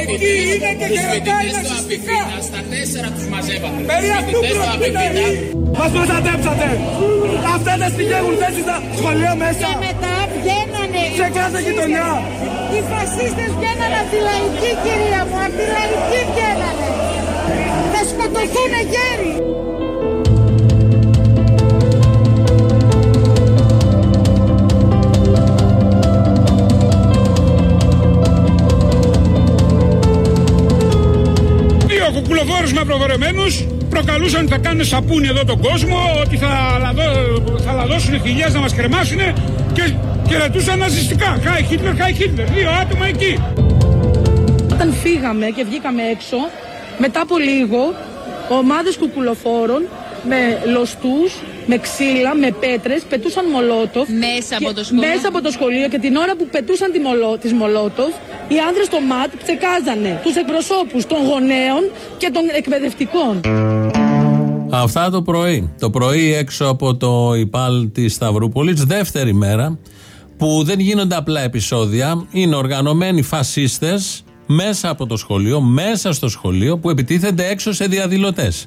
Εκεί είναι και χαιρετάει ναζιστικά. Στα τέσσερα τους μαζεύατε. Περί αυτού πρόκειται. Μας προστατέψατε. Αυτά τα στοιχεία έχουν θέσει στα σχολεία μέσα. Και μετά βγαίνανε. Σε κάθε γειτονιά. Οι φασίστες βγαίνανε από τη λαϊκή κυρία μου. Από τη λαϊκή βγαίνανε. Θα σκοτωθούν γέροι. Κουκουλοφόρους μαυροβορεμένους προκαλούσαν ότι θα κάνουν σαπούνι εδώ τον κόσμο, ότι θα, λαδώ, θα λαδώσουν χιλιές να μας κρεμάσουν και χαιρετούσαν ναζιστικά. Χάι Χίτλερ, Χάι Χίτλερ. Δύο άτομα εκεί. Όταν φύγαμε και βγήκαμε έξω, μετά από λίγο, ομάδες κουκουλοφόρων με λοστούς, με ξύλα, με πέτρες, πετούσαν μολότοφ. Μέσα από Και- το σχολείο. Μέσα από το σχολείο και την ώρα που πετούσαν τη μολό, τις μολότοφ, οι άνδρες στο ΜΑΤ ψεκάζανε τους εκπροσώπους των γονέων και των εκπαιδευτικών. Αυτά το πρωί. Το πρωί έξω από το ΙΠΑΛ της Σταυρούπολης, δεύτερη μέρα, που δεν γίνονται απλά επεισόδια. Είναι οργανωμένοι φασίστες μέσα από το σχολείο, μέσα στο σχολείο, που επιτίθενται έξω σε διαδηλωτές.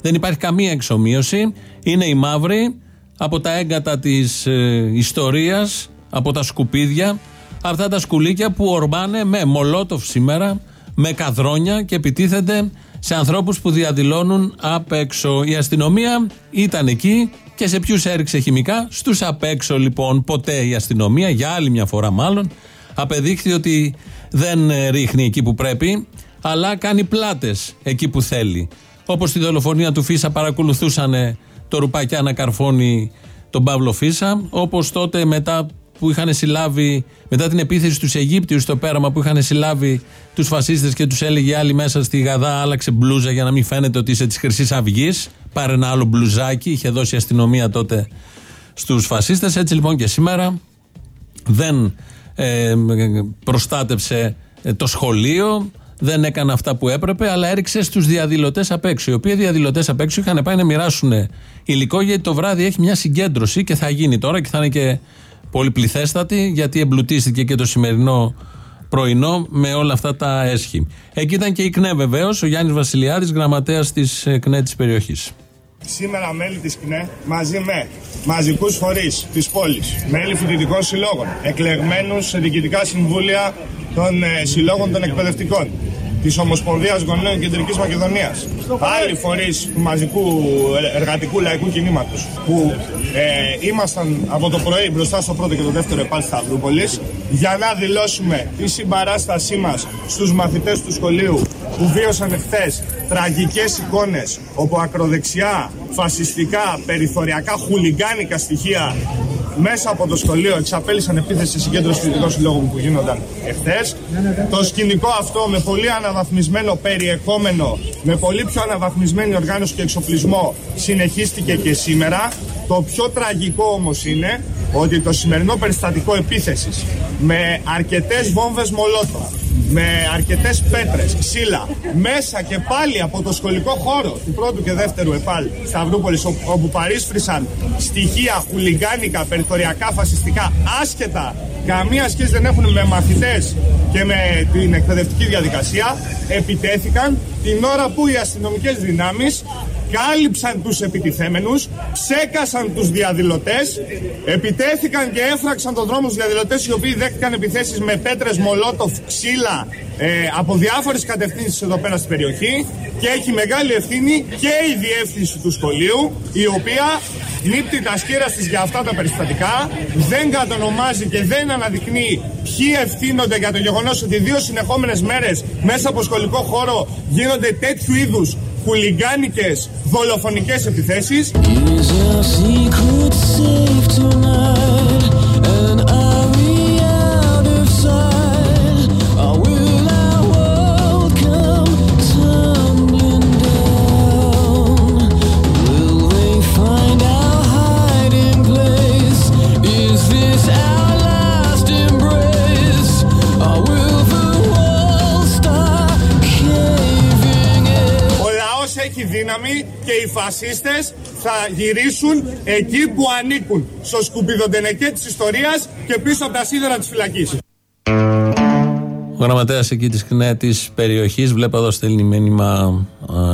Δεν υπάρχει καμία εξομοίωση. Είναι οι μαύροι από τα έγκατα της ε, ιστορίας, από τα σκουπίδια, αυτά τα σκουλίκια που ορμάνε με μολότοφ σήμερα, με καδρόνια και επιτίθενται σε ανθρώπους που διαδηλώνουν απ' έξω. Η αστυνομία ήταν εκεί και σε ποιους έριξε χημικά; Στους απ' έξω λοιπόν ποτέ η αστυνομία, για άλλη μια φορά μάλλον, απεδείχθη ότι δεν ε, ρίχνει εκεί που πρέπει, αλλά κάνει πλάτες εκεί που θέλει. Όπως στη δολοφονία του Φίσα παρακολουθούσαν το ρουπακιά να καρφώνει τον Παύλο Φίσα, όπως τότε μετά που είχαν συλλάβει, μετά την επίθεση στου Αιγύπτιους στο πέραμα που είχαν συλλάβει τους φασίστες και τους έλεγε άλλοι μέσα στη Γαδά, άλλαξε μπλούζα για να μην φαίνεται ότι είσαι της Χρυσής Αυγής. Πάρε ένα άλλο μπλουζάκι, είχε δώσει η αστυνομία τότε στους φασίστες. Έτσι λοιπόν και σήμερα δεν ε, προστάτεψε ε, το σχολείο, δεν έκανε αυτά που έπρεπε, αλλά έριξε στους διαδηλωτές απ' έξω. Οι οποίοι διαδηλωτές απ' έξω είχαν πάει να μοιράσουν υλικό, γιατί το βράδυ έχει μια συγκέντρωση και θα γίνει τώρα και θα είναι και πολυπληθέστατη, γιατί εμπλουτίστηκε και το σημερινό πρωινό με όλα αυτά τα έσχη. Εκεί ήταν και η ΚΝΕ βεβαίως, ο Γιάννης Βασιλιάδης, γραμματέας της ΚΝΕ της περιοχής. Σήμερα μέλη της ΚΝΕ μαζί με μαζικούς φορείς της πόλης, μέλη φοιτητικών συλλόγων, εκλεγμένους σε διοικητικά συμβούλια των ε, συλλόγων των εκπαιδευτικών, της Ομοσπονδίας Γονέων Κεντρικής Μακεδονίας, άλλοι φορείς του μαζικού ε, εργατικού λαϊκού κινήματος που ε, ήμασταν από το πρωί μπροστά στο πρώτο και το δεύτερο επάλ Σταυρούπολης για να δηλώσουμε τη συμπαράστασή μας στους μαθητές του σχολείου που βίωσαν εχθές τραγικές εικόνες όπου ακροδεξιά, φασιστικά, περιθωριακά, χουλιγκάνικα στοιχεία μέσα από το σχολείο εξαπέλυσαν επίθεση στη συγκέντρωση φοιτητικών συλλόγων που γίνονταν εχθές. Το σκηνικό αυτό με πολύ αναβαθμισμένο περιεχόμενο, με πολύ πιο αναβαθμισμένη οργάνωση και εξοπλισμό συνεχίστηκε και σήμερα. Το πιο τραγικό όμως είναι ότι το σημερινό περιστατικό επίθεσης με αρκετές βόμβες μολότοφ, με αρκετές πέτρες, ξύλα, μέσα και πάλι από το σχολικό χώρο του πρώτου και δεύτερου ΕΠΑΛ Σταυρούπολης, όπου παρίσφρησαν στοιχεία χουλιγκάνικα, περιθωριακά, φασιστικά, άσχετα, καμία σχέση δεν έχουν με μαθητές και με την εκπαιδευτική διαδικασία, επιτέθηκαν την ώρα που οι αστυνομικές δυνάμεις κάλυψαν τους επιτιθέμενους, ψέκασαν τους διαδηλωτές, επιτέθηκαν και έφραξαν τον δρόμο στους διαδηλωτές οι οποίοι δέχτηκαν επιθέσεις με πέτρες, μολότοφ, ξύλα ε, από διάφορες κατευθύνσεις εδώ πέρα στην περιοχή. Και έχει μεγάλη ευθύνη και η διεύθυνση του σχολείου η οποία νύπτει τα σκύρα της για αυτά τα περιστατικά, δεν κατονομάζει και δεν αναδεικνύει ποιοι ευθύνονται για το γεγονός ότι δύο συνεχόμενες μέρες μέσα από σχολικό χώρο γίνονται τέτοιου είδους χουλιγκάνικες δολοφονικές επιθέσεις. Δύναμη και οι φασίστες θα γυρίσουν εκεί που ανήκουν, στο σκουπιδοντενεκέ της ιστορίας και πίσω από τα σίδερα της φυλακής. Ο γραμματέας εκεί της ΚΝΕ περιοχής, βλέπω εδώ στέλνει μήνυμα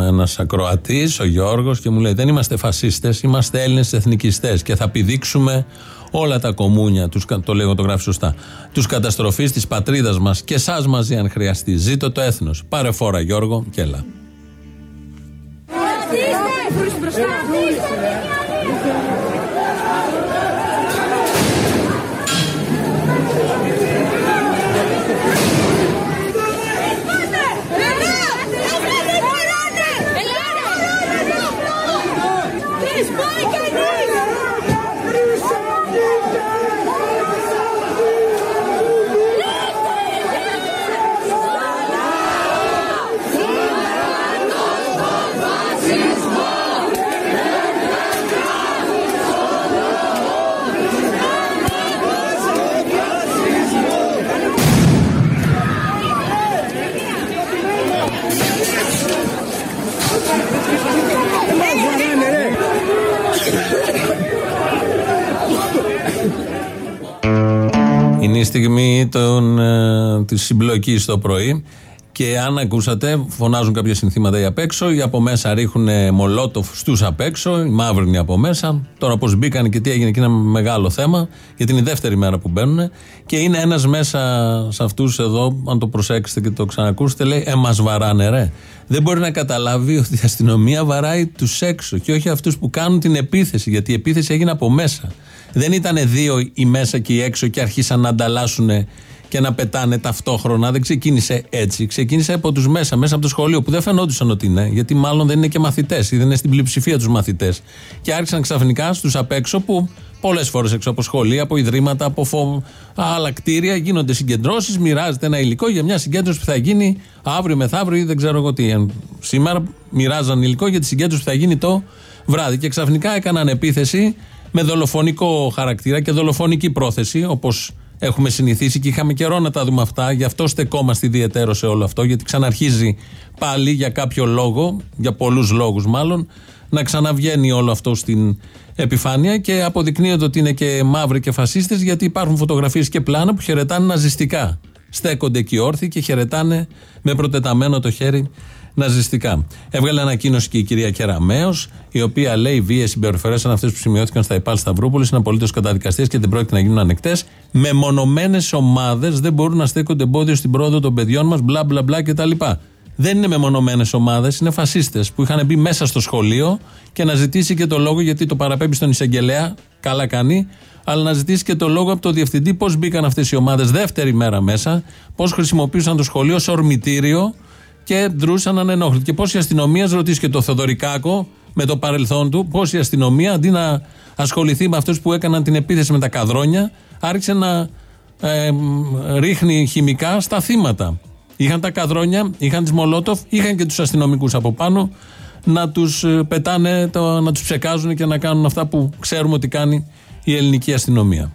ένας ακροατής, ο Γιώργος, και μου λέει: Δεν είμαστε φασίστες, είμαστε Έλληνες εθνικιστές και θα πηδήξουμε όλα τα κομμούνια, τους, το λέγω το γράφει σωστά, τους καταστροφής της πατρίδας μας και εσάς μαζί, αν χρειαστεί. Ζήτω το έθνος. Πάρε φόρα, Γιώργο, και έλα. Είναι ε, της συμπλοκής το πρωί και αν ακούσατε φωνάζουν κάποια συνθήματα οι απ' έξω ή από μέσα ρίχνουν μολότοφ στους απ' έξω, οι μαύροι από μέσα. Τώρα πώς μπήκαν και τι έγινε και είναι ένα μεγάλο θέμα γιατί είναι η δεύτερη μέρα που μπαίνουν και είναι ένας μέσα σε αυτούς εδώ, αν το προσέξετε και το ξανακούσετε, λέει «Ε, μας βαράνε ρε». Δεν μπορεί να καταλάβει ότι η αστυνομία βαράει τους έξω και όχι αυτούς που κάνουν την επίθεση γιατί η επίθεση έγινε από μέσα. Δεν ήταν δύο οι μέσα και οι έξω και αρχίσαν να ανταλλάσσουν και να πετάνε ταυτόχρονα. Δεν ξεκίνησε έτσι. Ξεκίνησε από τους μέσα, μέσα από το σχολείο που δεν φαινόντουσαν ότι είναι, γιατί μάλλον δεν είναι και μαθητές ή δεν είναι στην πλειοψηφία τους μαθητές. Και άρχισαν ξαφνικά στους απ' έξω που πολλές φορές έξω από σχολεία, από ιδρύματα, από φο... άλλα κτίρια γίνονται συγκεντρώσεις, μοιράζεται ένα υλικό για μια συγκέντρωση που θα γίνει αύριο μεθαύριο ή δεν ξέρω εγώ τι. Σήμερα μοιράζαν υλικό για τη συγκέντρωση που θα γίνει το βράδυ. Και ξαφνικά έκαναν επίθεση με δολοφονικό χαρακτήρα και δολοφονική πρόθεση, όπως έχουμε συνηθίσει και είχαμε καιρό να τα δούμε αυτά. Γι' αυτό στεκόμαστε ιδιαίτερο σε όλο αυτό, γιατί ξαναρχίζει πάλι για κάποιο λόγο, για πολλούς λόγους μάλλον, να ξαναβγαίνει όλο αυτό στην επιφάνεια και αποδεικνύεται ότι είναι και μαύροι και φασίστες, γιατί υπάρχουν φωτογραφίες και πλάνα που χαιρετάνε ναζιστικά. Στέκονται εκεί όρθιοι και χαιρετάνε με προτεταμένο το χέρι ναζιστικά. Έβγαλε ανακοίνωση και η κυρία Κεραμέο, η οποία λέει βίαιε συμπεριφορές σαν αυτές που σημειώθηκαν στα ΙΠΑΛ Σταυρούπολης είναι απολύτως καταδικαστές και δεν πρόκειται να γίνουν ανεκτές. Μεμονωμένες ομάδες δεν μπορούν να στέκονται εμπόδιο στην πρόοδο των παιδιών μας, μπλα μπλα μπλα κτλ. Δεν είναι μεμονωμένες ομάδες, είναι φασίστες που είχαν μπει μέσα στο σχολείο και να ζητήσει και το λόγο, γιατί το παραπέμπει στον εισαγγελέα, καλά κάνει, αλλά να ζητήσει και το λόγο από το διευθυντή πώς μπήκαν αυτές οι ομάδες δεύτερη μέρα μέσα, πώς χρησιμοποίησαν το σχολείο ως ορμητήριο και δρούσαν ανενόχλητοι. Και πώ η αστυνομία, ρωτήσει και το Θεοδωρικάκο με το παρελθόν του, πώ η αστυνομία αντί να ασχοληθεί με αυτούς που έκαναν την επίθεση με τα καδρόνια, άρχισε να ε, ρίχνει χημικά στα θύματα. Είχαν τα καδρόνια, είχαν τις Μολότοφ, είχαν και τους αστυνομικούς από πάνω να τους ε, πετάνε, το, να τους ψεκάζουν και να κάνουν αυτά που ξέρουμε ότι κάνει η ελληνική αστυνομία.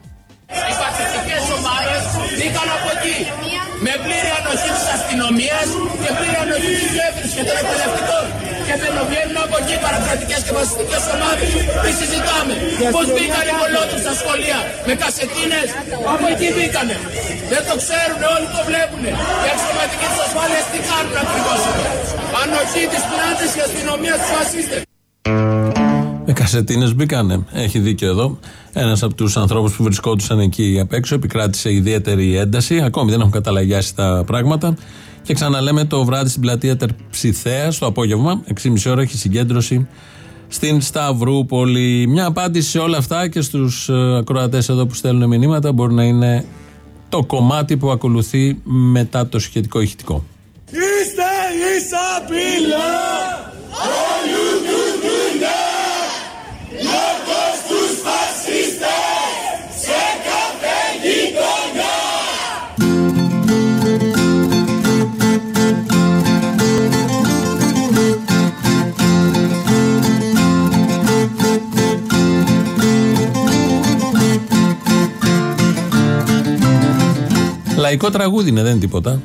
Οι φασιστικέ ομάδε μπήκαν από εκεί. Με πλήρη ανοχή της αστυνομίας και πλήρη ανοχή της διεύθυνσης και των εκπαιδευτικών. Και βγαίνουν από εκεί παρακρατικέ και φασιστικέ ομάδες. Τι συζητάμε. Πώς μπήκαν οι μολότου στα σχολεία; Με κασετίνες. Από εκεί μπήκανε. Δεν το ξέρουν, όλοι το βλέπουν. Οι αξιωματικοί της ασφάλειας τι κάνουν ακριβώς. Ανοχή της πλάτη και αστυνομίας του φασίστες. Με κασετίνες μπήκανε. Έχει δίκιο εδώ. Ένας από τους ανθρώπους που βρισκόντουσαν εκεί απ' έξω επικράτησε ιδιαίτερη ένταση. Ακόμη δεν έχουν καταλαγιάσει τα πράγματα. Και ξαναλέμε το βράδυ στην πλατεία Τερψιθέα το απόγευμα, 6.30 ώρα, έχει συγκέντρωση στην Σταυρούπολη. Μια απάντηση σε όλα αυτά και στους ε, ακροατές εδώ που στέλνουν μηνύματα μπορεί να είναι το κομμάτι που ακολουθεί μετά το σχετικό ηχητικό. Είστε ίσα Λαϊκό τραγούδι δεν τίποτα.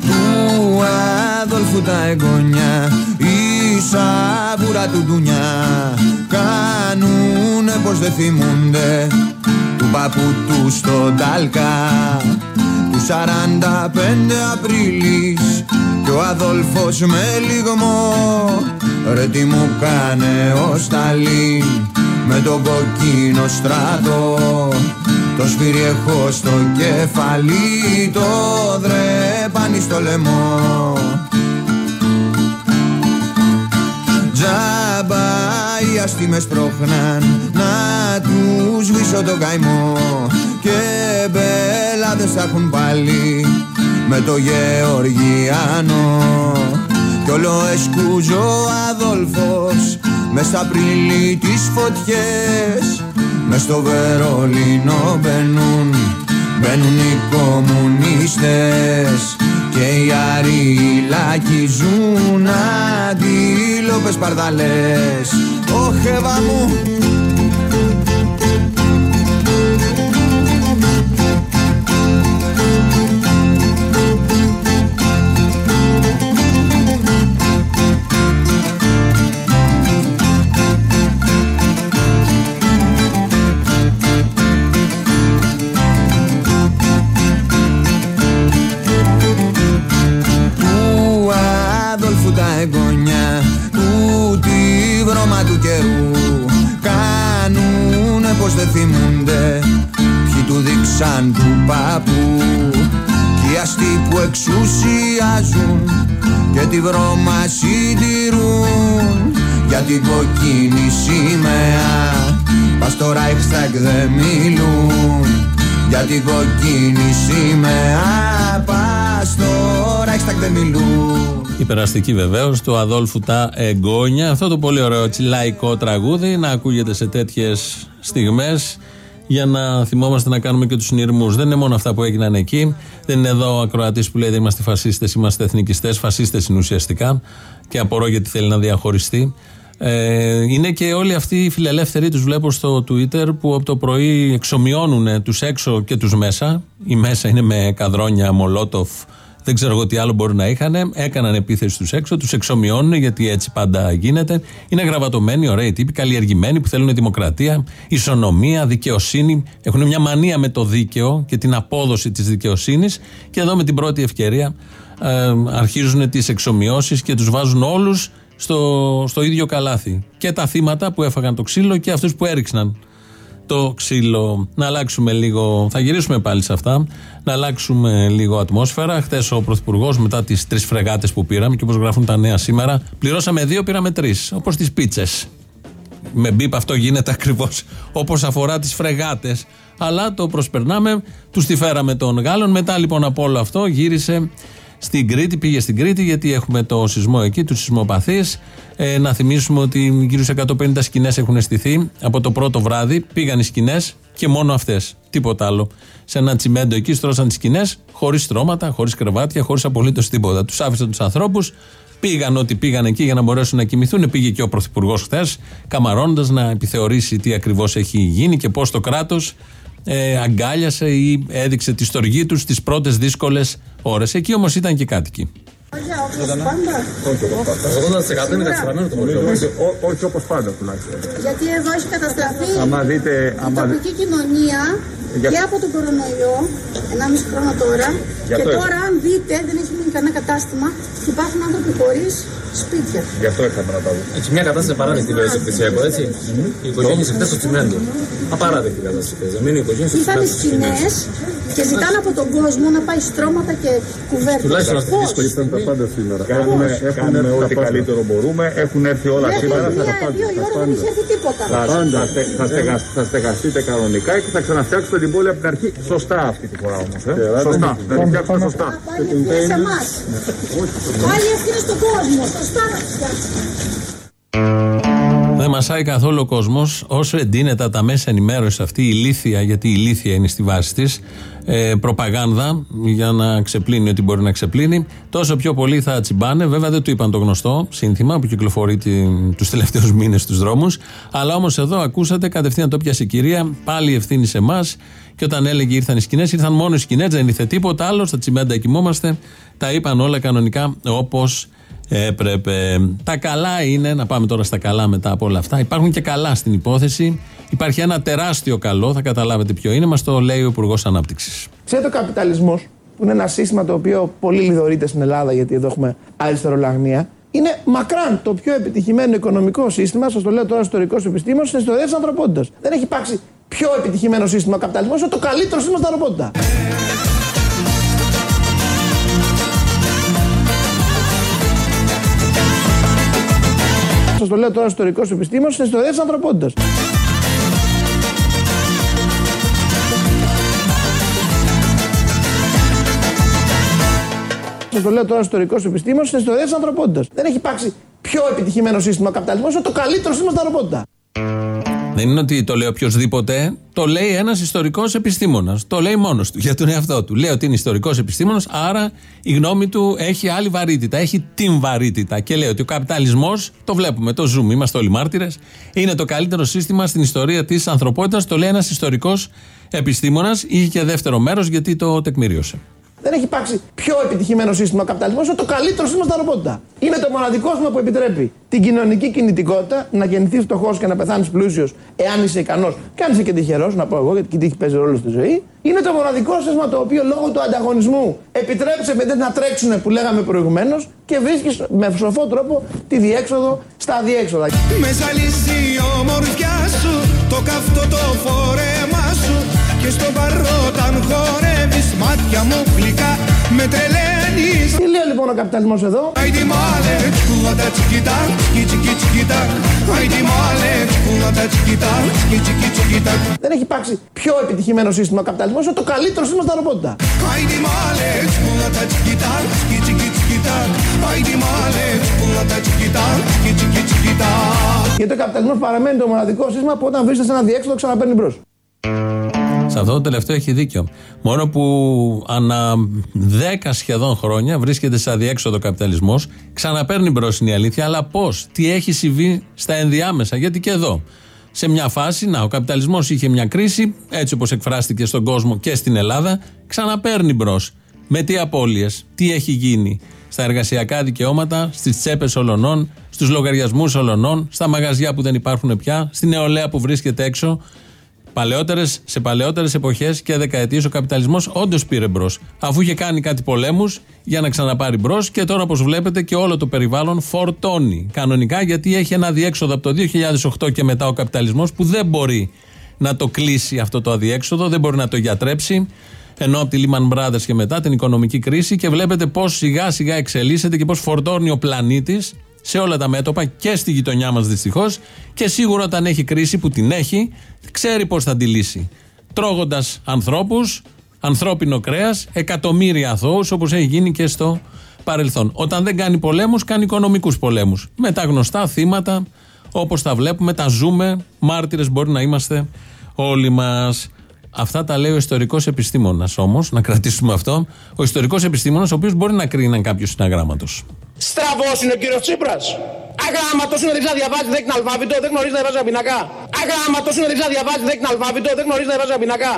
Του Αδόλφου τα εγγονιά, η σαβούρα του ντουνιά, κάνουνε πως δεν θυμούνται του παππού του στον Ταλκά του 45 Απρίλης και ο Αδόλφος με λιγμό. Ρε τι μου κάνε ο Σταλίν Με τον κοκκίνο στράτο το σφύρι έχω στο κεφάλι Το δρέπανι στο λαιμό. Τζάμπα οι αστήμες πρόχναν Να τους σβήσω το καημό. Και μπελάδες θα έχουν πάλι Με το Γεωργιάνο Κι όλο εσκούζω Αδόλφος Μες στα πριλή τις φωτιές. Μες στο Βερολίνο μπαίνουν Μπαίνουν οι κομμουνίστες Και οι αριλάκοι ζουν Αντίλοπες παρδαλές. Ωχ μου εξουσιάζουν και τη βρώμα συντηρούν. Για την κοκκίνη σημαία Πας στο Reichstag δεν μιλούν. Για την κοκκίνη σημαία Πας στο Reichstag δεν μιλούν. Η περαστική βεβαίως του Αδόλφου τα Εγγόνια. Αυτό το πολύ ωραίο λαϊκό τραγούδι να ακούγεται σε τέτοιες στιγμές για να θυμόμαστε να κάνουμε και τους συνειρμούς. Δεν είναι μόνο αυτά που έγιναν εκεί. Δεν είναι εδώ ο ακροατής που λέει δεν είμαστε φασίστες, είμαστε εθνικιστές. Φασίστες είναι ουσιαστικά και απορώ γιατί θέλει να διαχωριστεί. Ε, είναι και όλοι αυτοί οι φιλελεύθεροι, τους βλέπω στο Twitter, που από το πρωί εξομοιώνουν τους έξω και τους μέσα. Οι μέσα είναι με καδρόνια, μολότοφ, δεν ξέρω εγώ τι άλλο μπορεί να είχαν. Έκαναν επίθεση στου έξω, τους εξομοιώνουν γιατί έτσι πάντα γίνεται. Είναι γραβατωμένοι, ωραίοι τύποι, καλλιεργημένοι που θέλουν δημοκρατία, ισονομία, δικαιοσύνη. Έχουν μια μανία με το δίκαιο και την απόδοση της δικαιοσύνης. Και εδώ με την πρώτη ευκαιρία ε, αρχίζουν τις εξομοιώσεις και τους βάζουν όλους στο, στο ίδιο καλάθι. Και τα θύματα που έφαγαν το ξύλο και αυτούς που έριξαν το ξύλο. Να αλλάξουμε λίγο, θα γυρίσουμε πάλι σε αυτά, να αλλάξουμε λίγο ατμόσφαιρα. Χθες ο Πρωθυπουργός, μετά τις τρεις φρεγάτες που πήραμε και όπως γράφουν τα νέα σήμερα, πληρώσαμε δύο, πήραμε τρεις. Όπως τις πίτσες. Με μπίπ αυτό γίνεται ακριβώς όπως αφορά τις φρεγάτες. Αλλά το προσπερνάμε, τους τη φέραμε των Γάλλων. Μετά λοιπόν από όλο αυτό γύρισε στην Κρήτη, πήγε στην Κρήτη γιατί έχουμε το σεισμό εκεί, τους σεισμοπαθείς. Ε, να θυμίσουμε ότι γύρω σε 150 σκηνές έχουν στηθεί από το πρώτο βράδυ. Πήγαν οι σκηνές και μόνο αυτές. Τίποτα άλλο. Σε ένα τσιμέντο εκεί στρώσαν τις σκηνές, χωρίς στρώματα, χωρίς κρεβάτια, χωρίς απολύτως τίποτα. Τους άφησαν τους ανθρώπους, πήγαν ό,τι πήγαν εκεί για να μπορέσουν να κοιμηθούν. Πήγε και ο Πρωθυπουργός χθες, καμαρώντα να επιθεωρήσει τι ακριβώς έχει γίνει και πώς το κράτος ε, αγκάλιασε ή έδειξε τη στοργή τους στις πρώτες δύσκολες ώρες. Εκεί όμως ήταν και κάτοικοι. Όχι όπω πάντα τουλάχιστον. Γιατί εδώ έχει καταστραφεί η τοπική κοινωνία και από τον κορονοϊό, 1,5 χρόνο τώρα. Και τώρα, αν δείτε, δεν έχει μείνει κανένα κατάστημα και υπάρχουν άνθρωποι χωρίς σπίτια. Γι' αυτό ήρθαμε να τα δούμε. Έχει μια κατάσταση απαράδεκτη βέβαια σε Πλησιακό, έτσι. Η οικογένεια χτε στο τσιμέντο. Απαράδεκτη κατάσταση. Μείνει η οικογένεια στο τσιμέντο. Ήρθαν σκηνές και ζητάνε από τον κόσμο να πάει στρώματα και κουβέρτες. Τουλάχιστον αυτή τη σχολή τα πάντα σήμερα. Κάνουμε, κάνουμε ό,τι καλύτερο μπορούμε. Έχουν έρθει όλα σήμερα. Δύο η ώρα δεν έχει έρθει τίποτα. Θα στεγαστείτε κανονικά και θα ξαναφτιάξετε την πόλη από την αρχή. Σωστά αυτή τη φορά όμως. Σωστά. Θα την φτιάξουμε σωστά. Πάλι σε εμάς. Πάλι ευθύνη στον κόσμο. Δεν μασάει καθόλου ο κόσμος όσο εντείνεται τα μέσα ενημέρωσης αυτή η ηλίθια, γιατί η ηλίθια είναι στη βάση της, ε, προπαγάνδα για να ξεπλύνει ό,τι μπορεί να ξεπλύνει, τόσο πιο πολύ θα τσιμπάνε. Βέβαια δεν του είπαν το γνωστό σύνθημα που κυκλοφορεί τους τελευταίους μήνες στους δρόμους. Αλλά όμως εδώ ακούσατε κατευθείαν το πιασε η κυρία, πάλι ευθύνη σε εμάς. Και όταν έλεγε ήρθαν οι σκηνές, ήρθαν μόνο οι σκηνές, δεν ήρθε τίποτα άλλο. Στα τσιμέντα κοιμόμαστε. Τα είπαν όλα κανονικά όπως έπρεπε. Τα καλά είναι, να πάμε τώρα στα καλά μετά από όλα αυτά. Υπάρχουν και καλά στην υπόθεση. Υπάρχει ένα τεράστιο καλό, θα καταλάβετε ποιο είναι, μας το λέει ο Υπουργός Ανάπτυξης. Ξέρετε ο καπιταλισμός, που είναι ένα σύστημα το οποίο πολύ λιδωρείται στην Ελλάδα, γιατί εδώ έχουμε αριστερολαγνία, είναι μακράν το πιο επιτυχημένο οικονομικό σύστημα, σας το λέω τώρα ιστορικό επιστήμον, στην ιστορία της ανθρωπότητας. Δεν έχει υπάρξει πιο επιτυχημένο σύστημα καπιταλισμός, είναι το καλύτερο σύστημα στην ανθρωπότητα. Σας το λέω τώρα ιστορικό επιστήμον, στην ιστορία της ανθρωπότητας. Σα το λέω τώρα ιστορικό επιστήμον, στην ιστορία της ανθρωπότητας. Δεν έχει υπάρξει πιο επιτυχημένο σύστημα καπιταλισμό, είναι το καλύτερο σύστημα στην ανθρωπότητα. Δεν είναι ότι το λέει οποιοδήποτε, το λέει ένας ιστορικός επιστήμονας. Το λέει μόνος του για τον εαυτό του. Λέει ότι είναι ιστορικός επιστήμονας, άρα η γνώμη του έχει άλλη βαρύτητα, έχει την βαρύτητα. Και λέει ότι ο καπιταλισμός, το βλέπουμε, το ζούμε, είμαστε όλοι μάρτυρες, είναι το καλύτερο σύστημα στην ιστορία της ανθρωπότητας. Το λέει ένας ιστορικός επιστήμονας. Είχε και δεύτερο μέρος γιατί το τεκμηρίωσε. Δεν έχει υπάρξει πιο επιτυχημένο σύστημα καπιταλισμός, είναι το καλύτερο σύστημα στην ανθρωπότητα. Είναι το μοναδικό σύστημα που επιτρέπει την κοινωνική κινητικότητα να γεννηθεί φτωχός και να πεθάνει πλούσιος, εάν είσαι ικανός και αν είσαι και τυχερός, να πω εγώ, γιατί η τύχη παίζει ρόλο στη ζωή. Είναι το μοναδικό σύστημα το οποίο λόγω του ανταγωνισμού επιτρέπει σε παιδί να τρέξουν που λέγαμε προηγουμένως και βρίσκεις με σοφό τρόπο τη διέξοδο στα αδιέξοδα. Με ζαλίζει η ομορφιά σου, το καυτό το φόρεμά σου και στο παρόταν χορεύεις μάτια μου γλυκά με τρελαίνεις. Τι λέει λοιπόν ο καπιταλισμός εδώ; Άιντι μάλε τσικούβατα τσικιτά τσικι τσικι τσικιτά. Άιντι μάλε τσικούβατα τσικιτά τσικι τσικι τσικιτά. Δεν έχει υπάρξει πιο επιτυχημένο σύστημα καπιταλισμός είναι το καλύτερο σύστημα στην ανθρωπότητα Άιντι μάλε τσικούβατα τσικιτά τσικι τσικι τσικιτά. Άιντι μάλε τσικούβατα τσικιτά τσικι τσικι τσικιτά. Γιατί ο καπιταλισμός παραμένει το μοναδικό σύστημα που όταν βρίσκεται σε ένα διέξοδο ξαναπαίρνει μπρος σε αυτό το τελευταίο έχει δίκιο. Μόνο που ανά 10 σχεδόν χρόνια βρίσκεται σε αδιέξοδο καπιταλισμός, ξαναπαίρνει μπρος είναι η αλήθεια, αλλά πώς, τι έχει συμβεί στα ενδιάμεσα, γιατί και εδώ. Σε μια φάση, να, ο καπιταλισμός είχε μια κρίση, έτσι όπως εκφράστηκε στον κόσμο και στην Ελλάδα, ξαναπαίρνει μπρος. Με τι απώλειες, τι έχει γίνει στα εργασιακά δικαιώματα, στις τσέπες ολονών, στους λογαριασμούς ολονών, στα μαγαζιά που δεν υπάρχουν πια, στη νεολαία που βρίσκεται έξω, Παλαιότερες, σε παλαιότερες εποχές και δεκαετίες ο καπιταλισμός όντως πήρε μπρος. Αφού είχε κάνει κάτι πολέμους για να ξαναπάρει μπρος και τώρα, όπως βλέπετε, και όλο το περιβάλλον φορτώνει. Κανονικά γιατί έχει ένα αδιέξοδο από το 2008 και μετά ο καπιταλισμός που δεν μπορεί να το κλείσει αυτό το αδιέξοδο, δεν μπορεί να το γιατρέψει. Ενώ από τη Lehman Brothers και μετά την οικονομική κρίση και βλέπετε πώς σιγά σιγά εξελίσσεται και πώς φορτώνει ο πλανήτης σε όλα τα μέτωπα και στη γειτονιά μας δυστυχώς. Και σίγουρα όταν έχει κρίση που την έχει, ξέρει πώς θα τη λύσει. Τρώγοντας ανθρώπους, ανθρώπινο κρέας, εκατομμύρια αθώους όπως έχει γίνει και στο παρελθόν. Όταν δεν κάνει πολέμους, κάνει οικονομικούς πολέμους. Με τα γνωστά θύματα, όπως τα βλέπουμε, τα ζούμε. Μάρτυρες μπορεί να είμαστε όλοι μας. Αυτά τα λέει ο ιστορικός επιστήμονας όμως, να κρατήσουμε αυτό. Ο ιστορικός επιστήμονας, ο οποίος μπορεί να κρίνει αν κάποιο είναι αγράμματο. Στραβός είναι ο κύριος Τσίπρας. Αγράμματος είναι δεν διαβάζει δέκνα αλφάβητο, δεν γνωρίζει να διαβάζει πινακά. Αγράμματος είναι δεν διαβάζει δέκνα αλφάβητο, δεν γνωρίζει να διαβάζει πινακά.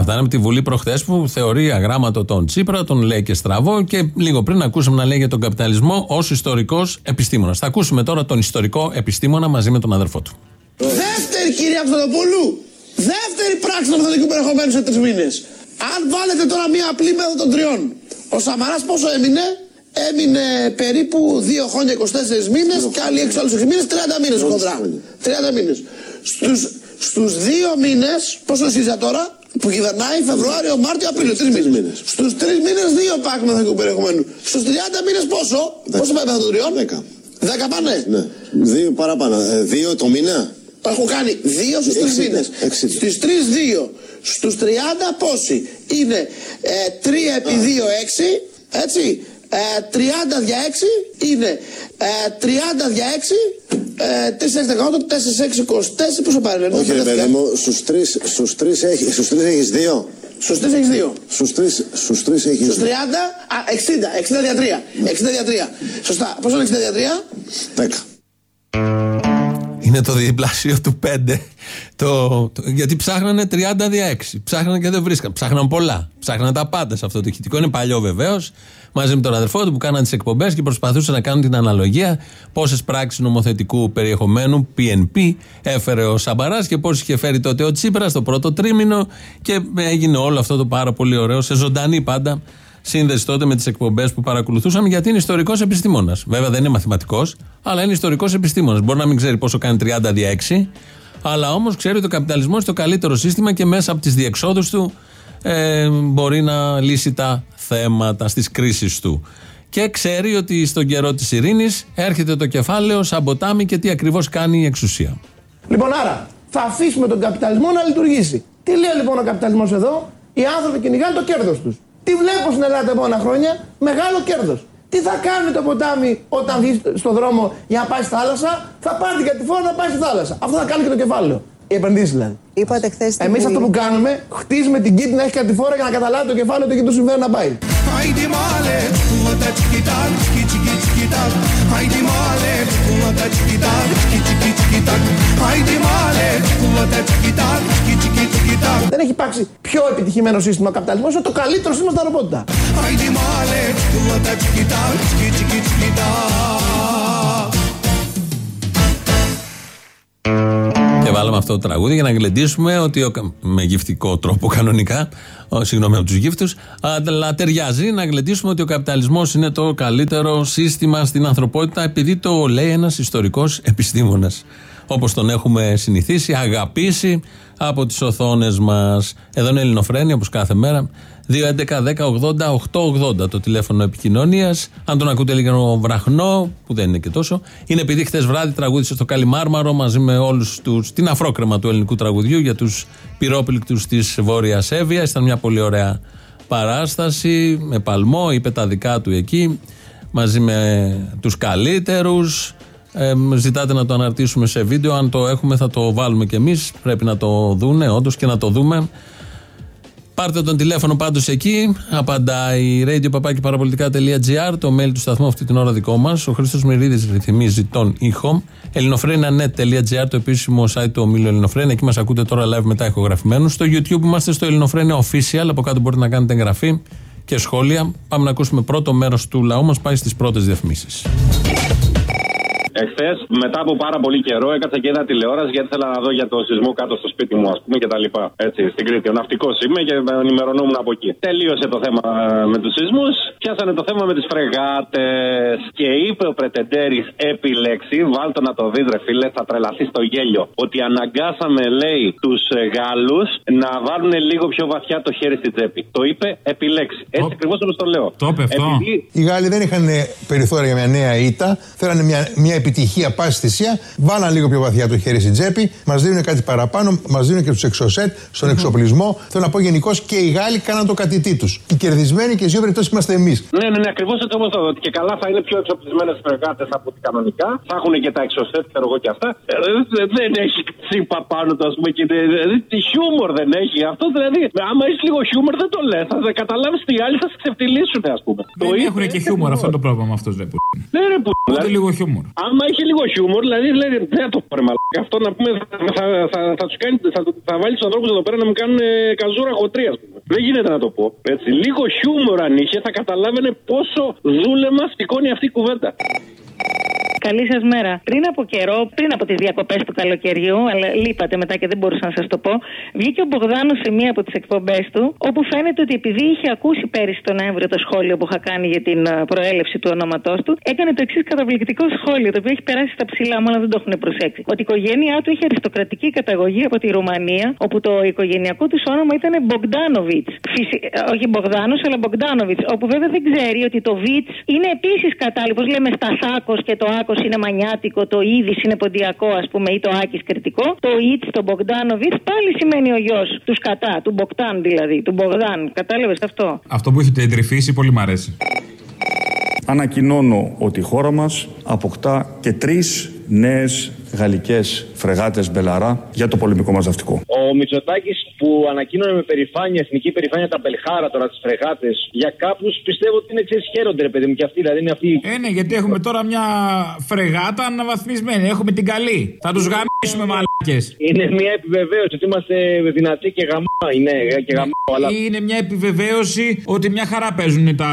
Αυτά είναι από τη Βουλή προχθές που θεωρεί αγράμματο τον Τσίπρα, τον λέει και στραβό και λίγο πριν ακούσαμε να λέει για τον καπιταλισμό ως ιστορικός επιστήμονας. Θα ακούσουμε τώρα τον ιστορικό επιστήμονα μαζί με τον αδερφό του. Δεύτερη κυρία Αυτοδοπούλου, δεύτερη πράξη του νομοθετικού περιεχομένου σε τρεις μήνες. Αν βάλετε τώρα μία απλή μέθοδο των τριών, ο Σαμαράς πόσο έμεινε, έμεινε περίπου 2 χρόνια 24 μήνες και άλλοι 6 άλλους 6 μήνες, 30 μήνες χοντρά. 30 μήνες. Στους στους δύο μήνες, πόσο ΣΥΡΙΖΑ τώρα, που κυβερνάει Φεβρουάριο, Μάρτιο, Απρίλιο, τρεις μήνες. Στους τρεις μήνες, δύο πάκ μεθοδικού περιεχομένου. Στους 30 μήνες πόσο, πόσο πάει μεθοδο τριών, 10. 10 πάνε. Ναι. Δύο παραπάνω. Ε, δύο το μήνα; Έχουν κάνει δύο στους τρεις μήνες. Στι τρεις δύο. Στους 30 πόσοι; Είναι ε, 3 επί 2 6. Έτσι. Ε, 30 δια 6 είναι ε, 30 δια 6 ε, 4 18, 4 6 24 πόσο πάρει λέμε Όχι ρε παιδί μου στους 3 στους 3 έχεις, στους 3 έχεις 2 Στους 3 έχεις 2 Στους 3, στους 3 έχεις Στους 30, α, 60, 60 δια 3 60 δια 3 Σωστά, πόσο είναι 60 δια 3 10 Είναι το διπλάσιο του 5. Το, το, γιατί ψάχνανε 30 δια 6. Ψάχνανε και δεν βρίσκαν. Ψάχναν πολλά. Ψάχναν τα πάντα σε αυτό το ηχητικό. Είναι παλιό βεβαίως. Μαζί με τον αδερφό του που κάναν τις εκπομπές και προσπαθούσαν να κάνουν την αναλογία πόσες πράξεις νομοθετικού περιεχομένου, PNP, έφερε ο Σαμπαράς και πόσε είχε φέρει τότε ο Τσίπρας στο πρώτο τρίμηνο. Και έγινε όλο αυτό το πάρα πολύ ωραίο, σε ζωντανή πάντα σύνδεση τότε με τις εκπομπές που παρακολουθούσαμε, γιατί είναι ιστορικός επιστήμονας. Βέβαια δεν είναι μαθηματικός, αλλά είναι ιστορικός επιστήμονας. Μπορεί να μην ξέρει πόσο κάνει 30 δια 6, αλλά όμως ξέρει ότι ο καπιταλισμός είναι το καλύτερο σύστημα και μέσα από τις διεξόδους του ε, μπορεί να λύσει τα θέματα στις κρίσεις του. Και ξέρει ότι στον καιρό της ειρήνης έρχεται το κεφάλαιο σαν ποτάμι και τι ακριβώς κάνει η εξουσία. Λοιπόν, άρα θα αφήσουμε τον καπιταλισμό να λειτουργήσει. Τι λέει λοιπόν ο καπιταλισμός εδώ, οι άνθρωποι κυνηγάνε το κέρδος τους. Τι βλέπω στην Ελλάδα τα επόμενα χρόνια, μεγάλο κέρδος. Τι θα κάνει το ποτάμι όταν βγει στον δρόμο για να πάει στη θάλασσα, θα πάρει την κατηφόρα να πάει στη θάλασσα. Αυτό θα κάνει και το κεφάλαιο. Οι επενδύσεις δηλαδή. Είπατε χθες. Εμείς αυτό που κάνουμε, χτίζουμε την κήτη να έχει κατηφόρα για να καταλάβει το κεφάλαιο ότι εκεί του συμβαίνει να πάει. Δεν έχει υπάρξει πιο επιτυχημένο σύστημα καπιταλισμός, είναι το καλύτερο σύστημα στα ρομπότα. Και βάλαμε αυτό το τραγούδι για να γλεντήσουμε ότι ο, με γυφτικό τρόπο κανονικά, ο, συγγνώμη από τους γύφτους, αλλά ταιριάζει να γλεντήσουμε ότι ο καπιταλισμός είναι το καλύτερο σύστημα στην ανθρωπότητα επειδή το λέει ένας ιστορικός επιστήμονας. Όπως τον έχουμε συνηθίσει, αγαπήσει από τις οθόνες μας. Εδώ είναι Ελληνοφρένια, όπως κάθε μέρα. 2.11.10.80.880 το τηλέφωνο επικοινωνίας. Αν τον ακούτε λίγο βραχνό, που δεν είναι και τόσο, είναι επειδή χθες βράδυ τραγούδισε στο Καλιμάρμαρο μαζί με όλους τους. την αφρόκρεμα του ελληνικού τραγουδιού για τους πυρόπληκτους της Βόρειας Εύβοιας. Ήταν μια πολύ ωραία παράσταση με παλμό, είπε τα δικά του εκεί, μαζί με τους καλύτερους. Ε, ζητάτε να το αναρτήσουμε σε βίντεο. Αν το έχουμε, θα το βάλουμε κι εμείς. Πρέπει να το δούνε, όντως και να το δούμε. Πάρτε τον τηλέφωνο πάντως εκεί. Απαντάει radio το mail του σταθμού αυτή την ώρα δικό μας. Ο Χρήστος Μυρίδης ρυθμίζει τον ήχο. ελληνοφρένα.net.gr, το επίσημο site του ομίλου Ελληνοφρένα. Εκεί μας ακούτε τώρα live μετά ηχογραφημένους. Στο YouTube είμαστε στο Ελληνοφρένα Official. Από κάτω μπορείτε να κάνετε εγγραφή και σχόλια. Πάμε να ακούσουμε πρώτο μέρος του λαού μας. Πάει στις πρώτες διαφημίσεις. Εχθές, μετά από πάρα πολύ καιρό, έκατσα και είδα τηλεόραση γιατί ήθελα να δω για το σεισμό κάτω στο σπίτι μου, ας πούμε, και τα λοιπά. Έτσι, στην Κρήτη. Ο ναυτικός είμαι και ενημερωνόμουν από εκεί. Τελείωσε το θέμα με τους σεισμούς, πιάσανε το θέμα με τις φρεγάτες. Και είπε ο Πρετεντέρης επιλέξει, βάλτο να το δει, ρε φίλε, θα τρελαθεί στο γέλιο. Ότι αναγκάσαμε, λέει, τους Γάλλους να βάλουν λίγο πιο βαθιά το χέρι στη τσέπη. Το είπε επιλέξει. Έτσι ακριβώς όπως το λέω. Το είπε αυτό. Οι Γάλλοι δεν είχαν περιθώρια για μια νέα ήττα. Θέλανε μια, μια επιτυχία πάση θυσία, βάλαν λίγο πιο βαθιά το χέρι στην τσέπη, μας δίνουν κάτι παραπάνω, μας δίνουν και τους εξωσέτ στον εξοπλισμό. Θέλω να πω γενικώς και οι Γάλλοι κάναν το κατητή τους. Οι κερδισμένοι και οι δύο περιπτώσει είμαστε εμείς. Ναι, ναι, ναι, ακριβώς έτσι όπως το ότι και καλά θα είναι πιο εξοπλισμένες φρεγάτες από ότι κανονικά. Θα έχουν και τα εξωσέτ, ξέρω εγώ και αυτά. Ε, δεν έχει τσίπα πάνω του, ας πούμε, και τι χιούμορ δεν έχει. Αυτό δηλαδή, άμα έχεις λίγο χιούμορ δεν το λες. Θα καταλάβεις τι άλλοι θα σε ξεφτυλίσουν, ας πούμε. Δεν έχουν και χιούμορ αυτό το πρόβλημα αυτός δεν Ναι, ρε που. Δηλαδή, λίγο χιούμορ άμα έχει λίγο χιούμορ, δηλαδή λέει δεν το πάρει μαλάκα. Αυτό να πούμε θα, θα, θα, θα τους κάνει, θα, θα βάλει τους ανθρώπους εδώ πέρα να μου κάνουν ε, καζούρα χωτρία, Δεν γίνεται να το πω. Έτσι. Λίγο χιούμορ αν είχε, θα καταλάβαινε πόσο δούλεμα σηκώνει αυτή η κουβέντα. Καλή σας μέρα. Πριν από καιρό, πριν από τις διακοπές του καλοκαιριού, αλλά λείπατε μετά και δεν μπορούσα να σας το πω, βγήκε ο Μπογδάνος σε μία από τις εκπομπές του, όπου φαίνεται ότι επειδή είχε ακούσει πέρυσι τον Νοέμβριο το σχόλιο που είχα κάνει για την ε, προέλευση του ονόματός του, έκανε το εξής καταπληκτικό σχόλιο, το οποίο έχει περάσει στα ψηλά, μάλλον δεν το έχουν προσέξει. Ότι η οικογένειά του είχε αριστοκρατική καταγωγή από τη Ρουμανία, όπου το οικογενειακό του όνομα ήταν Μπογκδάνοβιτς. Φυσι... Ε, όχι Μπογδάνος, αλλά Μπογκδάνοβιτς. Όπου βέβαια δεν ξέρει ότι το Βιτς είναι επίσης κατάλληλος, λέμε στα Σάκο και το Άκος είναι μανιάτικο, το Ήδη είναι ποντιακό, ας πούμε, ή το Άκης κριτικό. Το Ιτς, το Μπογκδάνοβιτς, πάλι σημαίνει ο γιος τους κατά, του Μποκτάν δηλαδή, του Μπογδάν. Κατάλαβες αυτό; Αυτό που έχετε εντρυφήσει πολύ μ' αρέσει. Ανακοινώνω ότι η χώρα μας αποκτά και τρεις νέες γαλλικές φρεγάτες Μπελαρά για το πολεμικό μας ναυτικό. Ο Μητσοτάκης που ανακοίνωνε με περηφάνεια, εθνική περηφάνεια τα Μπελχάρα τώρα τι φρεγάτες, για κάποιους πιστεύω ότι είναι ξέρεις χαίρονται, ρε παιδί μου, και αυτοί δηλαδή είναι αυτοί. Ε, ναι, γιατί έχουμε τώρα μια φρεγάτα αναβαθμισμένη. Έχουμε την καλή. Θα τους γαμήσουμε μαλάκες. Είναι μια επιβεβαίωση ότι είμαστε δυνατοί και γαμά. Είναι, και γαμά, αλλά... Είναι μια επιβεβαίωση ότι μια χαρά παίζουν τα,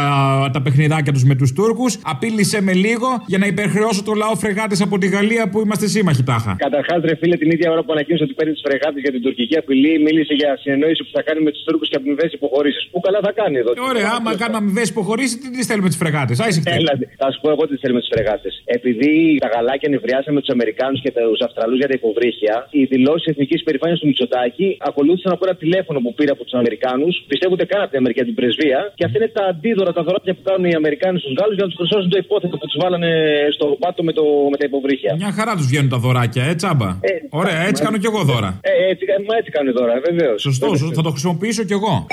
τα παιχνιδάκια τους με τους Τούρκους. Απείλησε με λίγο για να υπερχρεώσω το λαό φρεγάτες από τη Γαλλία που είμαστε σύμμαχοι τάχα. Καταρχάς, ρε φίλε, την ίδια ώρα που ανακοίνωσε ότι παίρνει τι φρεγάτες για την τουρκική απειλή, μίλησε για συνεννόηση που θα κάνει με τους Τούρκους και αμοιβέ υποχωρήσεις. Που καλά θα κάνει εδώ. Ωραία, άμα κάνουμε αμοιβέ υποχωρήσεις, τι τι θέλουμε τι φρεγάτες. Έλα, θα σου πω εγώ τι θέλουμε τι φρεγάτες. Επειδή τα γαλάκια νευριάσαμε τους Αμερικάνους και τους Αυστραλούς για τα υποβρύχια, οι δηλώσεις εθνικής περηφάνειας του Μητσοτάκη ακολούθησαν από ένα τηλέφωνο που πήρε από τους Αμερικάνους. Πιστεύω ούτε καν από την Αμερική την πρεσβεία. Και αυτά είναι τα αντίδωρα, τα δωράκια που κάνουν οι Αμερικάνοι στους Γάλλους για να τους προσώσουν το υπόθετο που τους βάλανε στο πάτο με, το, με τα υποβρύχια. Μια χαρά τους βγαίνουν τα δωράκια, ε, τσάμπα. Ε, Ωραία, έτσι κάνω κι εγώ δώρα. Ε, έτσι, μα έτσι κάνουν δώρα, βεβαίως. Σωστό, σωστό, θα το χρησιμοποιήσω κι εγώ.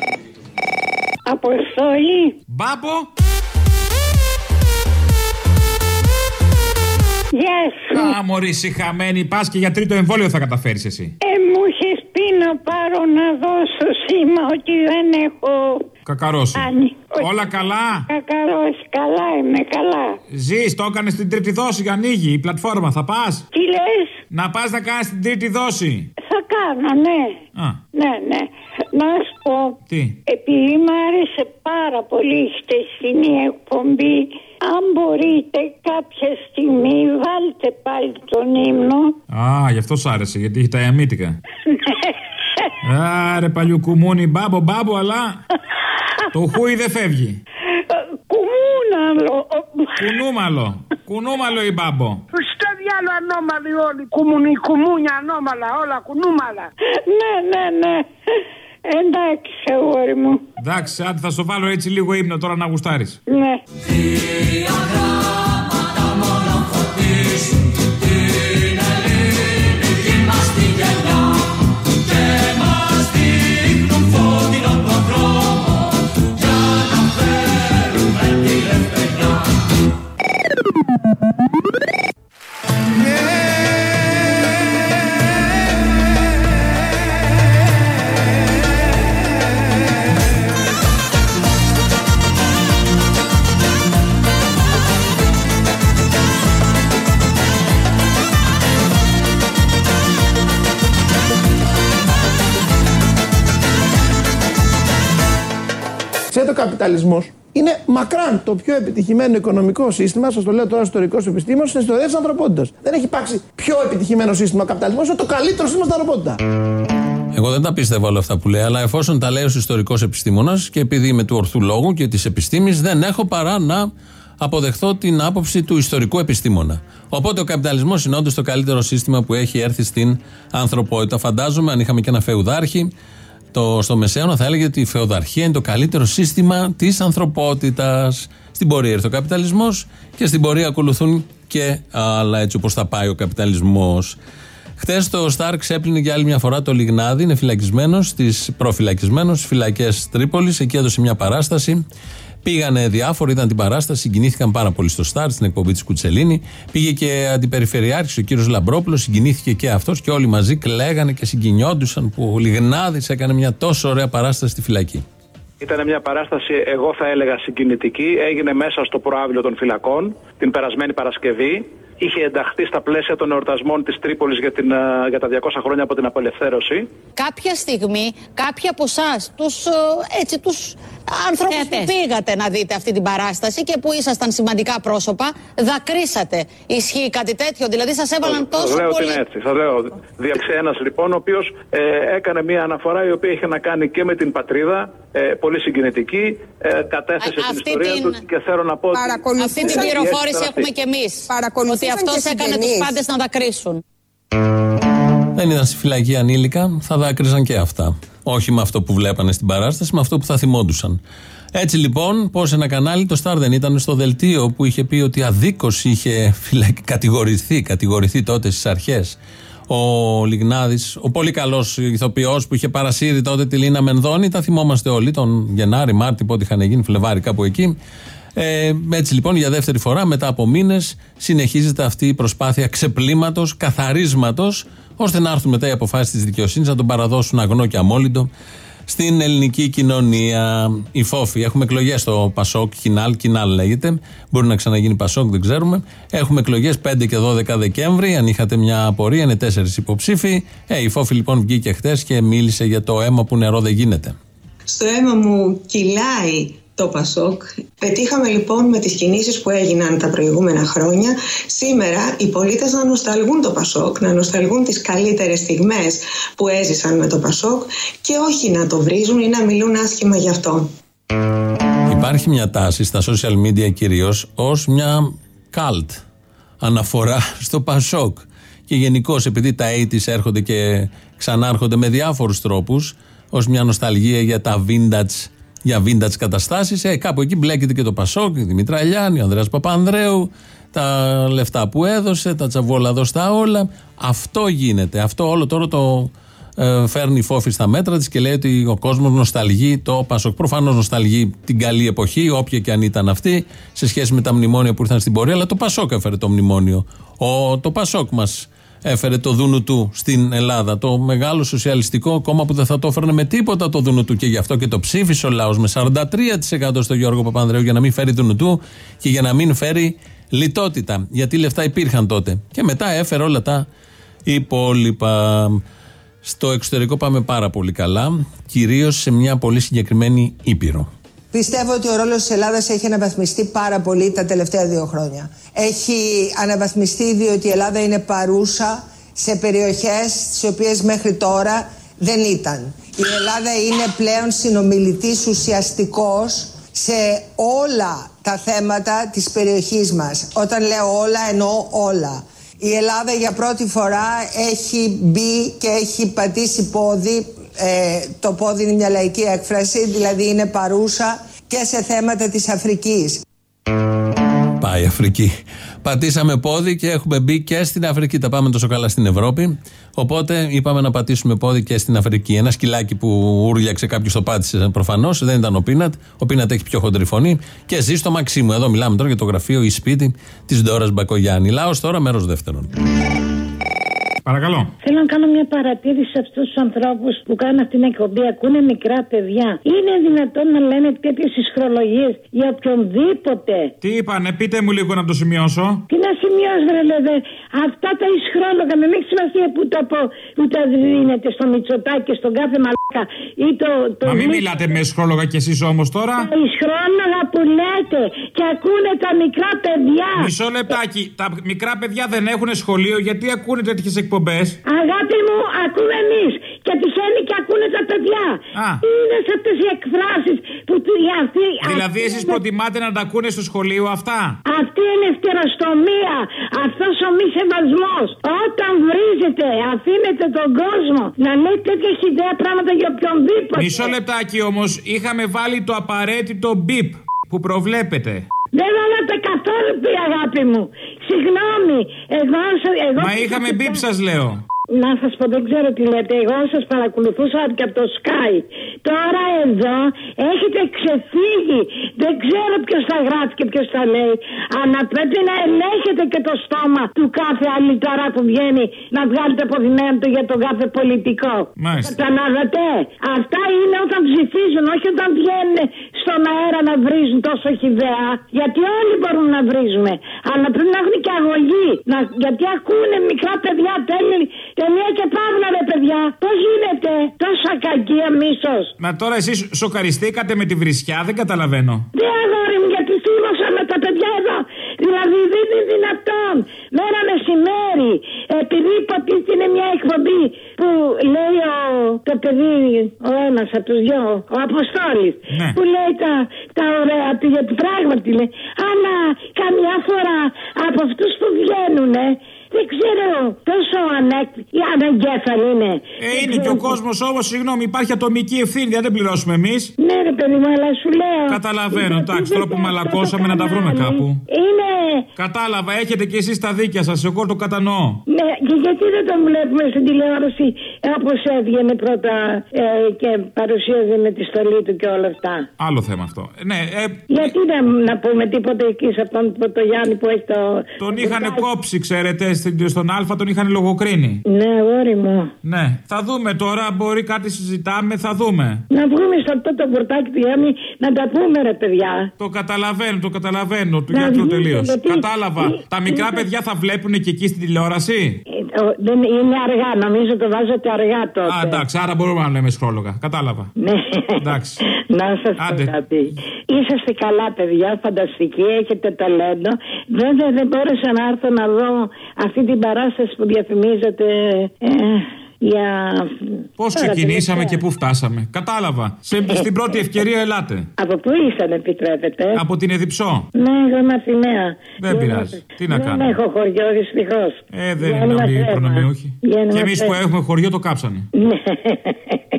Αποστολή. Μπάμπο. Γεια σου. Α, μωρή, συχαμένη. Πας και για τρίτο εμβόλιο θα καταφέρεις εσύ. Ε, μου είχε πει να πάρω να δώσω σήμα ότι δεν έχω Κακαρώσεις. κάνει. Όλα καλά; Κακαρώσεις, καλά είμαι, καλά. Ζεις, το έκανες στην τρίτη δόση για ανοίγει η πλατφόρμα. Θα πας; Τι λες; Να πας να κάνεις την τρίτη δόση. Θα κάνω, ναι. Α. Ναι, ναι. Να σου πω, Τι; επειδή μ' άρεσε πάρα πολύ η χτεσινή εκπομπή, αν μπορείτε κάποια στιγμή βάλτε πάλι τον ύμνο. Α, γι' αυτό σ' άρεσε, γιατί έχει τα ιαμίτικα. Άρε παλιού κουμούνι, μπάμπο, μπάμπο, αλλά το χούι δεν φεύγει. Κουμούναλο. Κουνούμαλο. Κουνούμαλο η μπάμπο. Στο διάλο ανώμαλοι όλοι. Κουμουνι, κουμούνια ανώμαλα, όλα κουνούμαλα. Ναι, ναι, ναι. Εντάξει, αγόρι μου. Εντάξει, άντε θα στο βάλω έτσι λίγο ύμνο τώρα να γουστάρεις. Ναι. Καπιταλισμός είναι μακράν το πιο επιτυχημένο οικονομικό σύστημα. Σας το λέω τώρα ιστορικό επιστήμον στην ιστορία της ανθρωπότητας. Δεν έχει υπάρξει πιο επιτυχημένο σύστημα ο καπιταλισμός, είναι το καλύτερο σύστημα στην ανθρωπότητα. Εγώ δεν τα πίστευα όλα αυτά που λέει, αλλά εφόσον τα λέει ως ιστορικός επιστήμονας και επειδή είμαι του ορθού λόγου και της επιστήμης, δεν έχω παρά να αποδεχθώ την άποψη του ιστορικού επιστήμονα. Οπότε ο καπιταλισμός είναι όντως το καλύτερο σύστημα που έχει έρθει στην ανθρωπότητα. Φαντάζομαι, αν είχαμε και ένα φεουδάρχη, το, στο Μεσαίωνα θα έλεγε ότι η φεουδαρχία είναι το καλύτερο σύστημα της ανθρωπότητας. Στην πορεία ήρθε ο καπιταλισμός και στην πορεία ακολουθούν και άλλα έτσι όπως θα πάει ο καπιταλισμός. Χθες το Σταρ ξέπλυνε για άλλη μια φορά το Λιγνάδι. Είναι φυλακισμένος, προφυλακισμένος στι φυλακές Τρίπολης. Εκεί έδωσε μια παράσταση. Πήγανε διάφοροι, είδαν την παράσταση, συγκινήθηκαν πάρα πολύ στο Σταρ, στην εκπομπή της Κουτσελίνη. Πήγε και αντιπεριφερειάρχης ο κύριος Λαμπρόπουλος, συγκινήθηκε και αυτός και όλοι μαζί κλαίγανε και συγκινιόντουσαν που ο Λιγνάδης έκανε μια τόσο ωραία παράσταση στη φυλακή. Ήταν μια παράσταση, εγώ θα έλεγα συγκινητική. Έγινε μέσα στο προάβλιο των φυλακών την περασμένη Παρασκευή. Είχε ενταχθεί στα πλαίσια των εορτασμών της Τρίπολης για, την, α, για τα 200 χρόνια από την απελευθέρωση. Κάποια στιγμή, κάποιοι από εσάς, τους έτσι, τους ανθρώπους που πήγατε να δείτε αυτή την παράσταση και που ήσασταν σημαντικά πρόσωπα, δακρύσατε. Ισχύει κάτι τέτοιο, δηλαδή σας έβαλαν τόσο Σας λέω πολύ. ότι είναι έτσι. Σας λέω. Διαξε ένας λοιπόν, ο οποίος ε, έκανε μια αναφορά η οποία είχε να κάνει και με την πατρίδα, ε, πολύ συγκινητική. Ε, κατέθεσε την αυτή ιστορία την- τους και θέλω να πω. ότι- Αυτή την πληροφόρηση έχουμε κι εμείς. Ότι αυτός και έκανε τους συγγενείς. πάντες να δακρύσουν. Δεν ήταν στη φυλακή ανήλικα, θα δάκρυζαν και αυτά. Όχι με αυτό που βλέπανε στην παράσταση, με αυτό που θα θυμόντουσαν. Έτσι λοιπόν, πώς ένα κανάλι, το Star δεν ήταν στο δελτίο που είχε πει ότι αδίκως είχε φυλακ... κατηγορηθεί, κατηγορηθεί τότε στις αρχές ο Λιγνάδης, ο πολύ καλός ηθοποιός που είχε παρασύρει τότε τη Λίνα Μενδώνη. Τα θυμόμαστε όλοι, τον Γενάρη, Μάρτι, πότε είχαν γίνει, Φλεβάρι, κάπου εκεί. Ε, έτσι λοιπόν για δεύτερη φορά μετά από μήνες συνεχίζεται αυτή η προσπάθεια ξεπλήματος, καθαρίσματος, ώστε να έρθουν μετά οι αποφάσεις της δικαιοσύνης να τον παραδώσουν αγνό και αμόλυντο στην ελληνική κοινωνία. Η φόφη. Έχουμε εκλογές στο Πασόκ, Κινάλ, Κινάλ λέγεται. Μπορεί να ξαναγίνει Πασόκ, δεν ξέρουμε. Έχουμε εκλογές 5 και 12 Δεκέμβρη. Αν είχατε μια απορία, είναι τέσσερις υποψήφοι. Ε, η φόφη λοιπόν βγήκε χθε και μίλησε για το αίμα που νερό δεν γίνεται. Στο αίμα μου κυλάει το Πασόκ. Πετύχαμε λοιπόν με τις κινήσεις που έγιναν τα προηγούμενα χρόνια σήμερα οι πολίτες να νοσταλγούν το Πασόκ, να νοσταλγούν τις καλύτερες στιγμές που έζησαν με το Πασόκ και όχι να το βρίζουν ή να μιλούν άσχημα γι' αυτό. Υπάρχει μια τάση στα social media κυρίως ως μια καλτ αναφορά στο Πασόκ και γενικώς επειδή τα 80's έρχονται και ξανάρχονται με διάφορους τρόπους ως μια νοσταλγία για τα vintage για vintage καταστάσεις. Ε, κάπου εκεί μπλέκεται και το Πασόκ, η Δημήτρα Λιάννη, ο Ανδρέας Παπανδρέου, τα λεφτά που έδωσε, τα τσαβόλα δώστα όλα. Αυτό γίνεται. Αυτό όλο τώρα το ε, φέρνει φόφη στα μέτρα της και λέει ότι ο κόσμος νοσταλγεί το Πασόκ. Προφανώς νοσταλγεί την καλή εποχή, όποια και αν ήταν αυτή, σε σχέση με τα μνημόνια που ήρθαν στην πορεία, αλλά το Πασόκ έφερε το μνημόνιο. Ο, το Πασόκ μας έφερε το δούνου του στην Ελλάδα. Το μεγάλο σοσιαλιστικό κόμμα που δεν θα το έφερνε με τίποτα το δούνου του και γι' αυτό και το ψήφισε ο λαός με 43% στο Γιώργο Παπανδρέου για να μην φέρει δούνου του και για να μην φέρει λιτότητα. Γιατί λεφτά υπήρχαν τότε. Και μετά έφερε όλα τα υπόλοιπα. Στο εξωτερικό πάμε πάρα πολύ καλά, κυρίως σε μια πολύ συγκεκριμένη ήπειρο. Πιστεύω ότι ο ρόλος της Ελλάδας έχει αναβαθμιστεί πάρα πολύ τα τελευταία δύο χρόνια. Έχει αναβαθμιστεί διότι η Ελλάδα είναι παρούσα σε περιοχές στις οποίες μέχρι τώρα δεν ήταν. Η Ελλάδα είναι πλέον συνομιλητής ουσιαστικός σε όλα τα θέματα της περιοχής μας. Όταν λέω όλα εννοώ όλα. Η Ελλάδα για πρώτη φορά έχει μπει και έχει πατήσει πόδι ε, το πόδι είναι μια λαϊκή έκφραση, δηλαδή είναι παρούσα και σε θέματα της Αφρικής. Πάει Αφρική. Πατήσαμε πόδι και έχουμε μπει και στην Αφρική. Τα πάμε τόσο καλά στην Ευρώπη. Οπότε είπαμε να πατήσουμε πόδι και στην Αφρική. Ένα σκυλάκι που ούρλιαξε κάποιος το πάτησε προφανώς. Δεν ήταν ο Πίνατ. Ο Πίνατ έχει πιο χοντρή φωνή. Και ζει στο Μαξίμου. Εδώ μιλάμε τώρα για το γραφείο ή σπίτι της Ντόρας Μπακογιάννη. Λάος τώρα, μέρος δεύτερον. Παρακαλώ. Θέλω να κάνω μια παρατήρηση σε αυτούς τους ανθρώπους που κάνουν αυτήν την εκπομπή. Ακούνε μικρά παιδιά. Είναι δυνατόν να λένε τέτοιες ισχρολογίε για οποιονδήποτε; Τι είπανε, πείτε μου λίγο να το σημειώσω. Τι να σημειώσω, ρε λέτε. Αυτά τα ισχρόλογα, με έχει σημασία που τα, πω, που τα δίνετε στο Μητσοτάκι και στον κάθε μαλάκα. Ή το, το Μα μην μιλάτε με ισχρόλογα κι εσείς όμως τώρα. Τα ισχρόλογα που λέτε και ακούνε τα μικρά παιδιά. Μισό λεπτάκι. Τα μικρά παιδιά δεν έχουν σχολείο γιατί ακούνε τέτοιες εκπομπές; Αγάπη μου, ακούμε εμείς. Και τυχαίνει και ακούνε τα παιδιά. Α. Είναι σε αυτέ οι εκφράσεις που αυτή. Δηλαδή, εσείς προτιμάτε να τα ακούνε στο σχολείο αυτά; Αυτή είναι ευτεροστομία. Αυτός ο μη σεβασμός. Όταν βρίζετε, αφήνετε τον κόσμο να λέει τέτοια χιδέα πράγματα για οποιονδήποτε. Μισό λεπτάκι όμως, είχαμε βάλει το απαραίτητο μπιπ που προβλέπετε. Δεν βάλατε καθόλου πει αγάπη μου. Συγγνώμη. Εγώ, εγώ Μα είχαμε μπιπ σας λέω. Να σας πω, δεν ξέρω τι λέτε. Εγώ σας παρακολουθούσα και από το Sky. Τώρα εδώ έχετε ξεφύγει. Δεν ξέρω ποιος θα γράφει και ποιος θα λέει. Αλλά πρέπει να ελέγχετε και το στόμα του κάθε άλλη τώρα που βγαίνει να βγάλετε αποδειμένο για τον κάθε πολιτικό. Μάλιστα. Καταλάβατε. Αυτά είναι όταν ψηφίζουν, όχι όταν βγαίνουν στον αέρα να βρίζουν τόσο χιδέα. Γιατί όλοι μπορούμε να βρίζουμε. Αλλά πρέπει να έχουν και αγωγή. Να, γιατί ακούνε μικρά παιδιά τέλει. Τελεία και παύλα, ρε παιδιά. Πώς γίνεται τόσα κακία μίσος. Μα τώρα εσείς σοκαριστήκατε με τη βρισιά, δεν καταλαβαίνω. Δεν αγόρι μου, γιατί θύμωσα με τα παιδιά εδώ. Δηλαδή δεν είναι δυνατόν. Μέρα μεσημέρι. Επειδή υποτίθεται είναι μια εκπομπή που λέει ο, το παιδί, ο ένας από τους δυο, ο Αποστόλης. Ναι. Που λέει τα, τα ωραία του γιατί πράγματι λέει. Αλλά καμιά φορά από αυτούς που βγαίνουν, δεν ξέρω τόσο ανέκ... Οι αναγκέφαλοι είναι. Ε, είναι και ο κόσμος όμως, συγγνώμη, υπάρχει ατομική ευθύνη, δεν πληρώσουμε εμείς. Ναι, ρε παιδί μου, αλλά σου λέω. Καταλαβαίνω, εντάξει, τώρα που μαλακώσαμε να τα βρούμε κάπου. Είναι. Κατάλαβα, έχετε κι εσείς τα δίκια σας, εγώ το κατανοώ. Ναι, και γιατί δεν τον βλέπουμε στην τηλεόραση όπως έβγαινε πρώτα ε, και παρουσίαζε με τη στολή του και όλα αυτά. Άλλο θέμα αυτό. Ναι, ε, Γιατί να, να πούμε τίποτα εκεί σε αυτόν το Γιάννη που έχει το. τον είχαν κόψει, ξέρετε, στην- στον Α, τον είχαν λογοκρίνει. Ναι, αγόρι μου. Ναι, θα δούμε τώρα, μπορεί κάτι συζητάμε, θα δούμε. Να βγούμε σε αυτό το μπουρτάκι του Γιάννη να τα πούμε, ρε παιδιά. Το καταλαβαίνω, το καταλαβαίνω, του Να γιατρού βγείτε, τελείως. γιατί- Κατάλαβα. Τα μικρά παιδιά θα βλέπουν και εκεί στην τηλεόραση; Ε, ο- δεν, είναι αργά, νομίζω το βάζετε αργά τότε. Α, εντάξει, άρα μπορούμε να λέμε σχρόλογα. Κατάλαβα. Ναι. Εντάξει. Να σας πω κάτι. Είσαστε καλά, παιδιά, φανταστικοί, έχετε ταλέντο. Βέβαια, δεν μπόρεσα να έρθω να δω αυτή την παράσταση που διαφημίζετε ε, για. Πώς Τώρα, ξεκινήσαμε τελευταία. και πού φτάσαμε. Κατάλαβα. Σε, στην πρώτη ευκαιρία ελάτε. Από πού ήσαν, επιτρέπετε; Από την Εδιψό. Ναι, εγώ είμαι Αθηναία. Δεν πειράζει. Τι να Δεν κάνουμε; έχω χωριό, δυστυχώς. Ε, δεν είναι όλοι οι προνομιούχοι. Και εμείς που έχουμε χωριό το κάψανε. Ναι.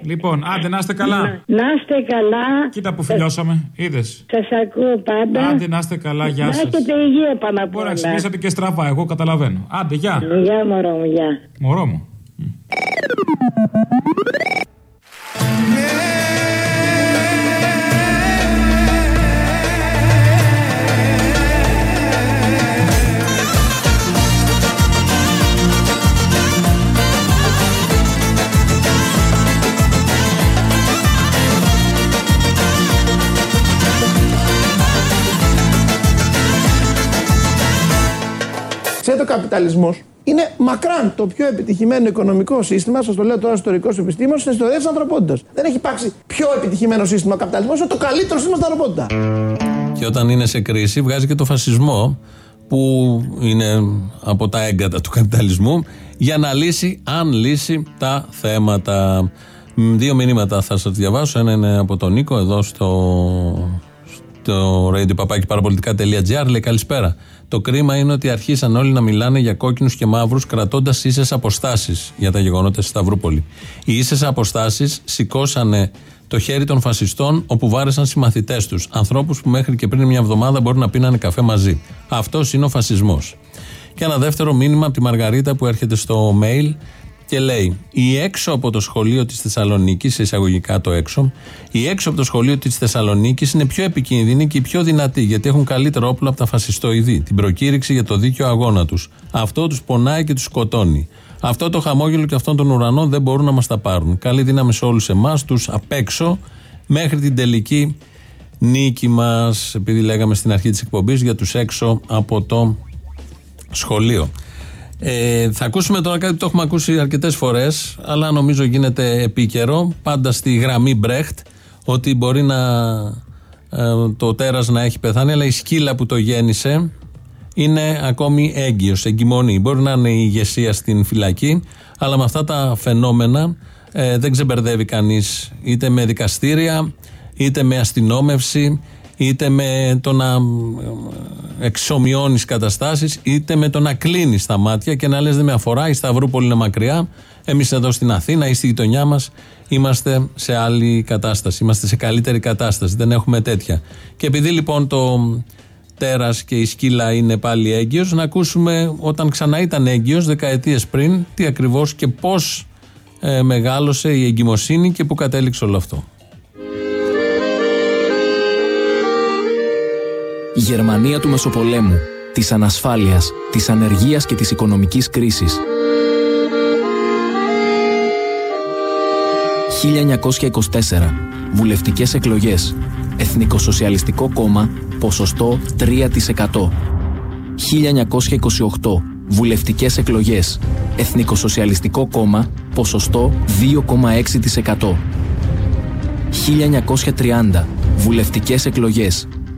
Λοιπόν, άντε να είστε καλά. Να είστε καλά. Κοίτα που φιλιώσαμε. Είδες. Σας ακούω πάντα. Άντε να είστε καλά, γεια Να σας. έχετε υγεία πάνω απ' Μπορεί να όλα. ξυπνήσατε και στραβά, εγώ καταλαβαίνω. Άντε, γεια. Γεια, μωρό μου, γεια. Μωρό μου. Ξέρετε, ο καπιταλισμός είναι μακράν το πιο επιτυχημένο οικονομικό σύστημα. Σας το λέω τώρα ιστορικό επιστήμονα στην ιστορία της ανθρωπότητας. Δεν έχει υπάρξει πιο επιτυχημένο σύστημα ο καπιταλισμό. Είναι το καλύτερο σύστημα στην ανθρωπότητα. Και όταν είναι σε κρίση, βγάζει και το φασισμό, που είναι από τα έγκατα του καπιταλισμού, για να λύσει, αν λύσει, τα θέματα. Μ, Δύο μηνύματα θα σας διαβάσω. Ένα είναι από τον Νίκο, εδώ στο, στο radio.parapolitica.gr. Λέει καλησπέρα. Το κρίμα είναι ότι αρχίσαν όλοι να μιλάνε για κόκκινους και μαύρους κρατώντας ίσες αποστάσεις για τα γεγονότα στη Σταυρούπολη. Οι ίσες αποστάσεις σηκώσανε το χέρι των φασιστών όπου βάρεσαν συμμαθητές τους. Ανθρώπους που μέχρι και πριν μια εβδομάδα μπορεί να πίνανε καφέ μαζί. Αυτός είναι ο φασισμός. Και ένα δεύτερο μήνυμα από τη Μαργαρίτα που έρχεται στο mail και λέει: Η έξω από το σχολείο της Θεσσαλονίκης, σε εισαγωγικά το έξω, η έξω από το σχολείο της Θεσσαλονίκης είναι πιο επικίνδυνη και η πιο δυνατή, γιατί έχουν καλύτερο όπλο από τα φασιστοειδή, την προκήρυξη για το δίκαιο αγώνα τους. Αυτό τους πονάει και τους σκοτώνει. Αυτό το χαμόγελο και αυτόν τον ουρανό δεν μπορούν να μας τα πάρουν. Καλή δύναμη σε όλους εμάς, τους απ' έξω, μέχρι την τελική νίκη μας, επειδή λέγαμε στην αρχή της εκπομπής για τους έξω από το σχολείο. Ε, θα ακούσουμε τώρα κάτι που το έχουμε ακούσει αρκετές φορές αλλά νομίζω γίνεται επίκαιρο πάντα στη γραμμή Μπρέχτ ότι μπορεί να ε, το τέρας να έχει πεθάνει αλλά η σκύλα που το γέννησε είναι ακόμη έγκυος, εγκυμονή. Μπορεί να είναι η ηγεσία στην φυλακή αλλά με αυτά τα φαινόμενα ε, δεν ξεμπερδεύει κανείς είτε με δικαστήρια είτε με αστυνόμευση είτε με το να εξομοιώνεις καταστάσεις, είτε με το να κλείνεις τα μάτια και να λες: Δεν με αφορά, η Σταυρούπολη είναι μακριά. Εμείς εδώ στην Αθήνα ή στη γειτονιά μας είμαστε σε άλλη κατάσταση. Είμαστε σε καλύτερη κατάσταση. Δεν έχουμε τέτοια. Και επειδή λοιπόν το τέρας και η σκύλα είναι πάλι έγκυος, να ακούσουμε όταν ξανά ήταν έγκυος, δεκαετίες πριν, τι ακριβώς και πώς ε, μεγάλωσε η εγκυμοσύνη και πού κατέληξε όλο αυτό. Η Γερμανία του Μεσοπολέμου, της ανασφάλειας, της ανεργίας και της οικονομικής κρίσης. 1924. Βουλευτικές εκλογές. Εθνικοσοσιαλιστικό κόμμα, ποσοστό 3%. 1928. Βουλευτικές εκλογές. Εθνικοσοσιαλιστικό κόμμα, ποσοστό 2,6%. 1930. Βουλευτικές εκλογές.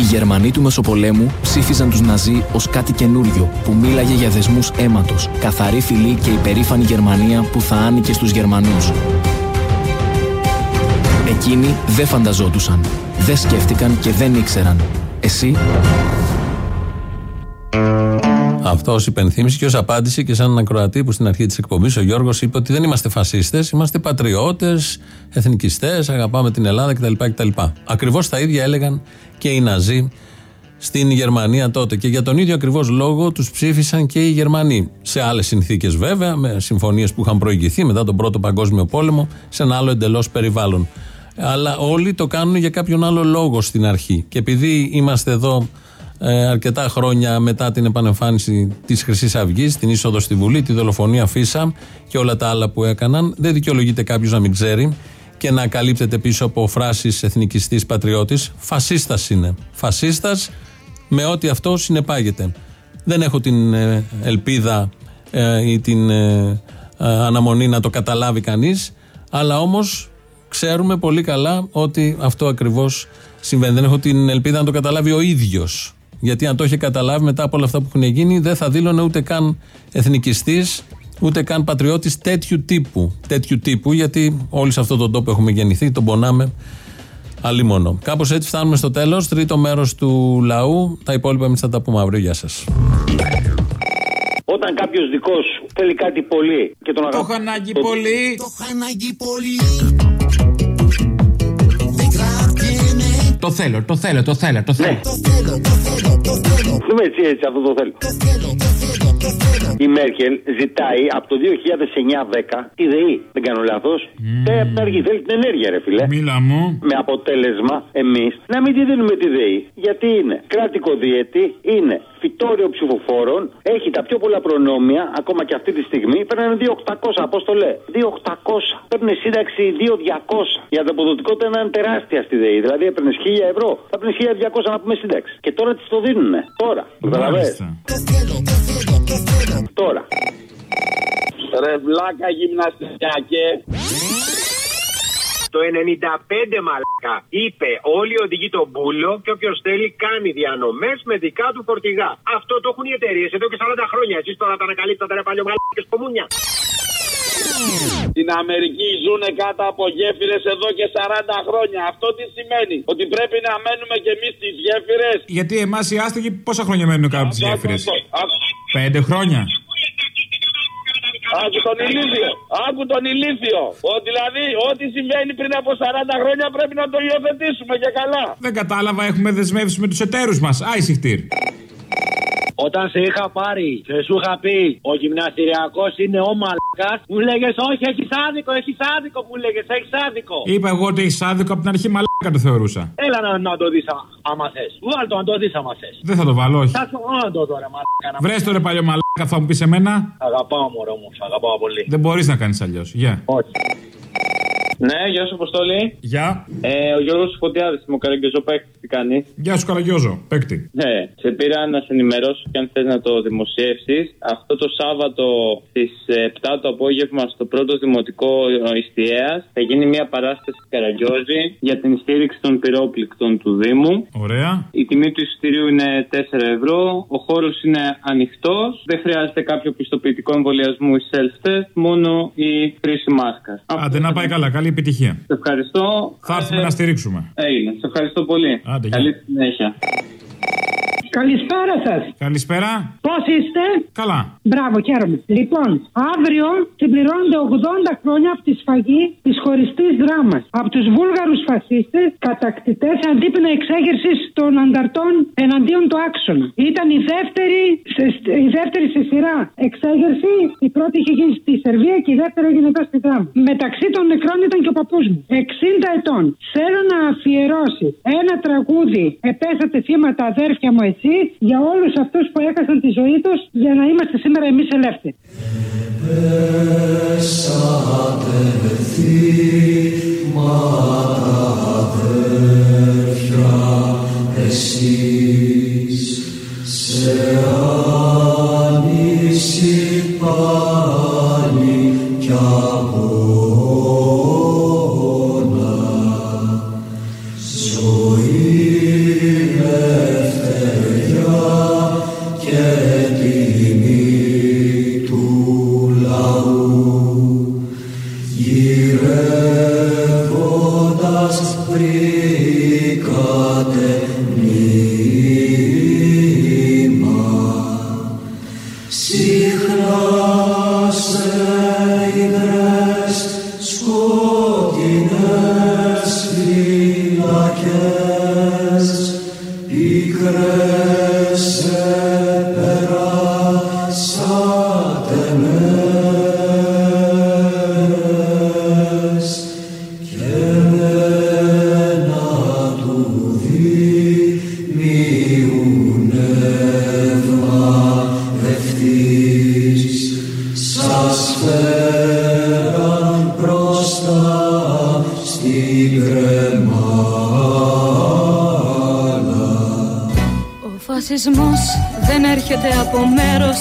Οι Γερμανοί του Μεσοπολέμου ψήφιζαν τους Ναζί ως κάτι καινούριο που μίλαγε για δεσμούς αίματος, καθαρή φυλή και υπερήφανη Γερμανία που θα άνοικε στους Γερμανούς. Εκείνοι δεν φανταζόντουσαν, δεν σκέφτηκαν και δεν ήξεραν. Εσύ... Αυτός ω υπενθύμηση και ως απάντηση και σαν ακροατή που στην αρχή της εκπομπής ο Γιώργος είπε ότι δεν είμαστε φασίστες, είμαστε πατριώτες, εθνικιστές, αγαπάμε την Ελλάδα κτλ. κτλ. Ακριβώς τα ίδια έλεγαν και οι Ναζί στην Γερμανία τότε. Και για τον ίδιο ακριβώς λόγο τους ψήφισαν και οι Γερμανοί. Σε άλλες συνθήκες βέβαια, με συμφωνίες που είχαν προηγηθεί μετά τον Πρώτο Παγκόσμιο Πόλεμο, σε ένα άλλο εντελώς περιβάλλον. Αλλά όλοι το κάνουν για κάποιον άλλο λόγο στην αρχή. Και επειδή είμαστε εδώ ε, αρκετά χρόνια μετά την επανεμφάνιση της Χρυσής Αυγής, την είσοδο στη Βουλή, τη δολοφονία Φίσα και όλα τα άλλα που έκαναν, δεν δικαιολογείται κάποιος να μην ξέρει και να καλύπτεται πίσω από φράσεις εθνικιστής πατριώτης. Φασίστας είναι. Φασίστας με ό,τι αυτό συνεπάγεται. Δεν έχω την ε, ελπίδα ε, ή την ε, αναμονή να το καταλάβει κανείς αλλά όμως ξέρουμε πολύ καλά ότι αυτό ακριβώς συμβαίνει. Δεν έχω την ελπίδα να το καταλάβει ο ίδιος γιατί αν το είχε καταλάβει μετά από όλα αυτά που έχουν γίνει δεν θα δήλωνε ούτε καν εθνικιστής ούτε καν πατριώτης τέτοιου τύπου. Τέτοιου τύπου γιατί όλοι σε αυτόν τον τόπο έχουμε γεννηθεί, τον πονάμε Αλλήμωνο. Κάπως έτσι φτάνουμε στο τέλος. Τρίτο μέρος του λαού. Τα υπόλοιπα εμείς θα τα πούμε αύριο. Γεια σας. Όταν κάποιος δικός σου θέλει κάτι πολύ και τον Το έχω ανάγκη πολύ. Το έχω ανάγκη πολύ. Το θέλω, το θέλω, το θέλω, το θέλω. Δούμε έτσι, έτσι, αυτό το θέλω. Η Μέρκελ ζητάει από το 2009-10 τη ΔΕΗ. Δεν κάνω λάθος. Και από την αρχή θέλει την ενέργεια, ρε φιλέ. Μίλα μου. Με αποτέλεσμα εμείς να μην τη δίνουμε τη ΔΕΗ. Γιατί είναι κράτικο διέτη, είναι φυτόριο ψηφοφόρων, έχει τα πιο πολλά προνόμια, ακόμα και αυτή τη στιγμή παίρνουν 2.800 αποστολέ. 2.800. Παίρνει σύνταξη 2.200. Η ανταποδοτικότητα είναι τεράστια στη ΔΕΗ. Δηλαδή έπαιρνες 1.000 ευρώ, θα παίρνει 1.200 να πούμε σύνταξη. Και τώρα τη το δίνουν. Τώρα. Καταλαβαίνετε. Τώρα. Ρε βλάκα γυμναστικιακέ. Το 95 μαλάκα είπε όλοι οδηγεί τον μπούλο και όποιος θέλει κάνει διανομές με δικά του φορτηγά. Αυτό το έχουν οι εταιρείες εδώ και 40 χρόνια. Εσείς τώρα τα ανακαλύπτατε ρε παλιό μαλάκες κομμούνια. Στην Αμερική ζουν κάτω από γέφυρες εδώ και 40 χρόνια. Αυτό τι σημαίνει, Ότι πρέπει να μένουμε κι εμείς στις γέφυρες; Γιατί εμάς οι άστεγοι πόσα χρόνια μένουν κάτω από τις γέφυρες; Πέντε χρόνια. Άκου τον ηλίθιο. Άκου τον ηλίθιο. Ο, δηλαδή, ό,τι συμβαίνει πριν από 40 χρόνια πρέπει να το υιοθετήσουμε και καλά. Δεν κατάλαβα, έχουμε δεσμεύσει με τους εταίρους μας. Άισιχτήρ. Όταν σε είχα πάρει και σου είχα πει ο γυμναστηριακός είναι ο μαλακάς, μου λέγες Όχι, έχεις άδικο, έχεις άδικο, μου λέγες, έχεις άδικο. Είπα εγώ ότι έχεις άδικο από την αρχή μαλάκα το θεωρούσα. Έλα να, να το δεις άμα θες. Βγάλ το να το δεις άμα θες. Δεν θα το βάλω, όχι. Θα το το τώρα, μαλάκα. να- Βρες το ρε παλιό μαλάκα, θα μου πεις εμένα. Αγαπάω μωρό μου, σ' αγαπάω πολύ. Δεν μπορείς να κάνεις αλλιώς. Γεια. Όχι. Ναι, γεια σου, Αποστόλη. Γεια. Ε, ο Γιώργος Φωτιάδης, μου καραγκιόζο παίκτης, τι κάνει. Γεια σου, Καραγκιόζο. Παίκτη. Ναι, σε πήρα να σε ενημερώσω και αν θες να το δημοσιεύσεις. Αυτό το Σάββατο στις 7 το απόγευμα στο πρώτο δημοτικό Ιστιαίας θα γίνει μια παράσταση Καραγκιόζη για την στήριξη των πυρόπληκτων του Δήμου. Ωραία. Η τιμή του εισιτηρίου είναι 4 ευρώ. Ο χώρος είναι ανοιχτός. Δεν χρειάζεται κάποιο πιστοποιητικό εμβολιασμού ή self-test, μόνο η χρήση μάσκας. Άντε να πάει καλά, καλή επιτυχία. Σε ευχαριστώ. Θα έρθουμε να στηρίξουμε. Έγινε. Σε ευχαριστώ πολύ. Άντε, γεια. Καλή συνέχεια. Καλησπέρα σας. Καλησπέρα. Πώς είστε, Καλά. Μπράβο, χαίρομαι. Λοιπόν, αύριο συμπληρώνονται 80 χρόνια από τη σφαγή της χωριστής δράμας από τους Βούλγαρους φασίστες κατακτητές αντίπεινα εξέγερσης των ανταρτών εναντίον του άξονα. Ήταν η δεύτερη, σε, η δεύτερη σε σειρά εξέγερση. Η πρώτη είχε γίνει στη Σερβία και η δεύτερη έγινε εδώ στη δράμα. Μεταξύ των νεκρών ήταν και ο παππούς μου. 60 ετών. Θέλω να αφιερώσει ένα τραγούδι Επέσατε θύματα αδέρφια μου εσεί για όλους αυτούς που έχασαν τη ζωή τους για να είμαστε σήμερα εμείς ελεύθεροι. Εσείς σε άνοιξη πάλι κι αγώνα I can't. Έρχεται από μέρος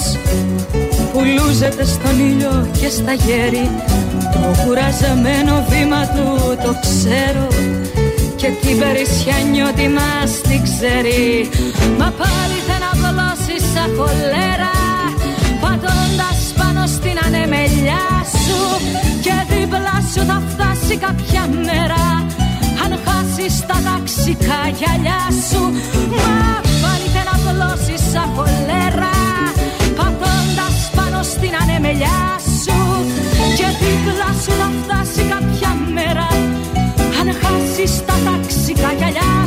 που λούζεται στον ήλιο και στα γέρη Το κουραζεμένο βήμα του το ξέρω και την περισσιά νιώτη μας την ξέρει. Μα πάλι δεν απλώσει σαν κολέρα πατώντας πάνω στην ανεμελιά σου. Και δίπλα σου θα φτάσει κάποια μέρα αν χάσεις τα ταξικά γυαλιά σου ξαπλώσει σαν κολέρα πατώντας πάνω στην ανεμελιά σου. Και δίπλα σου να φτάσει κάποια μέρα αν χάσεις τα ταξικά γυαλιά.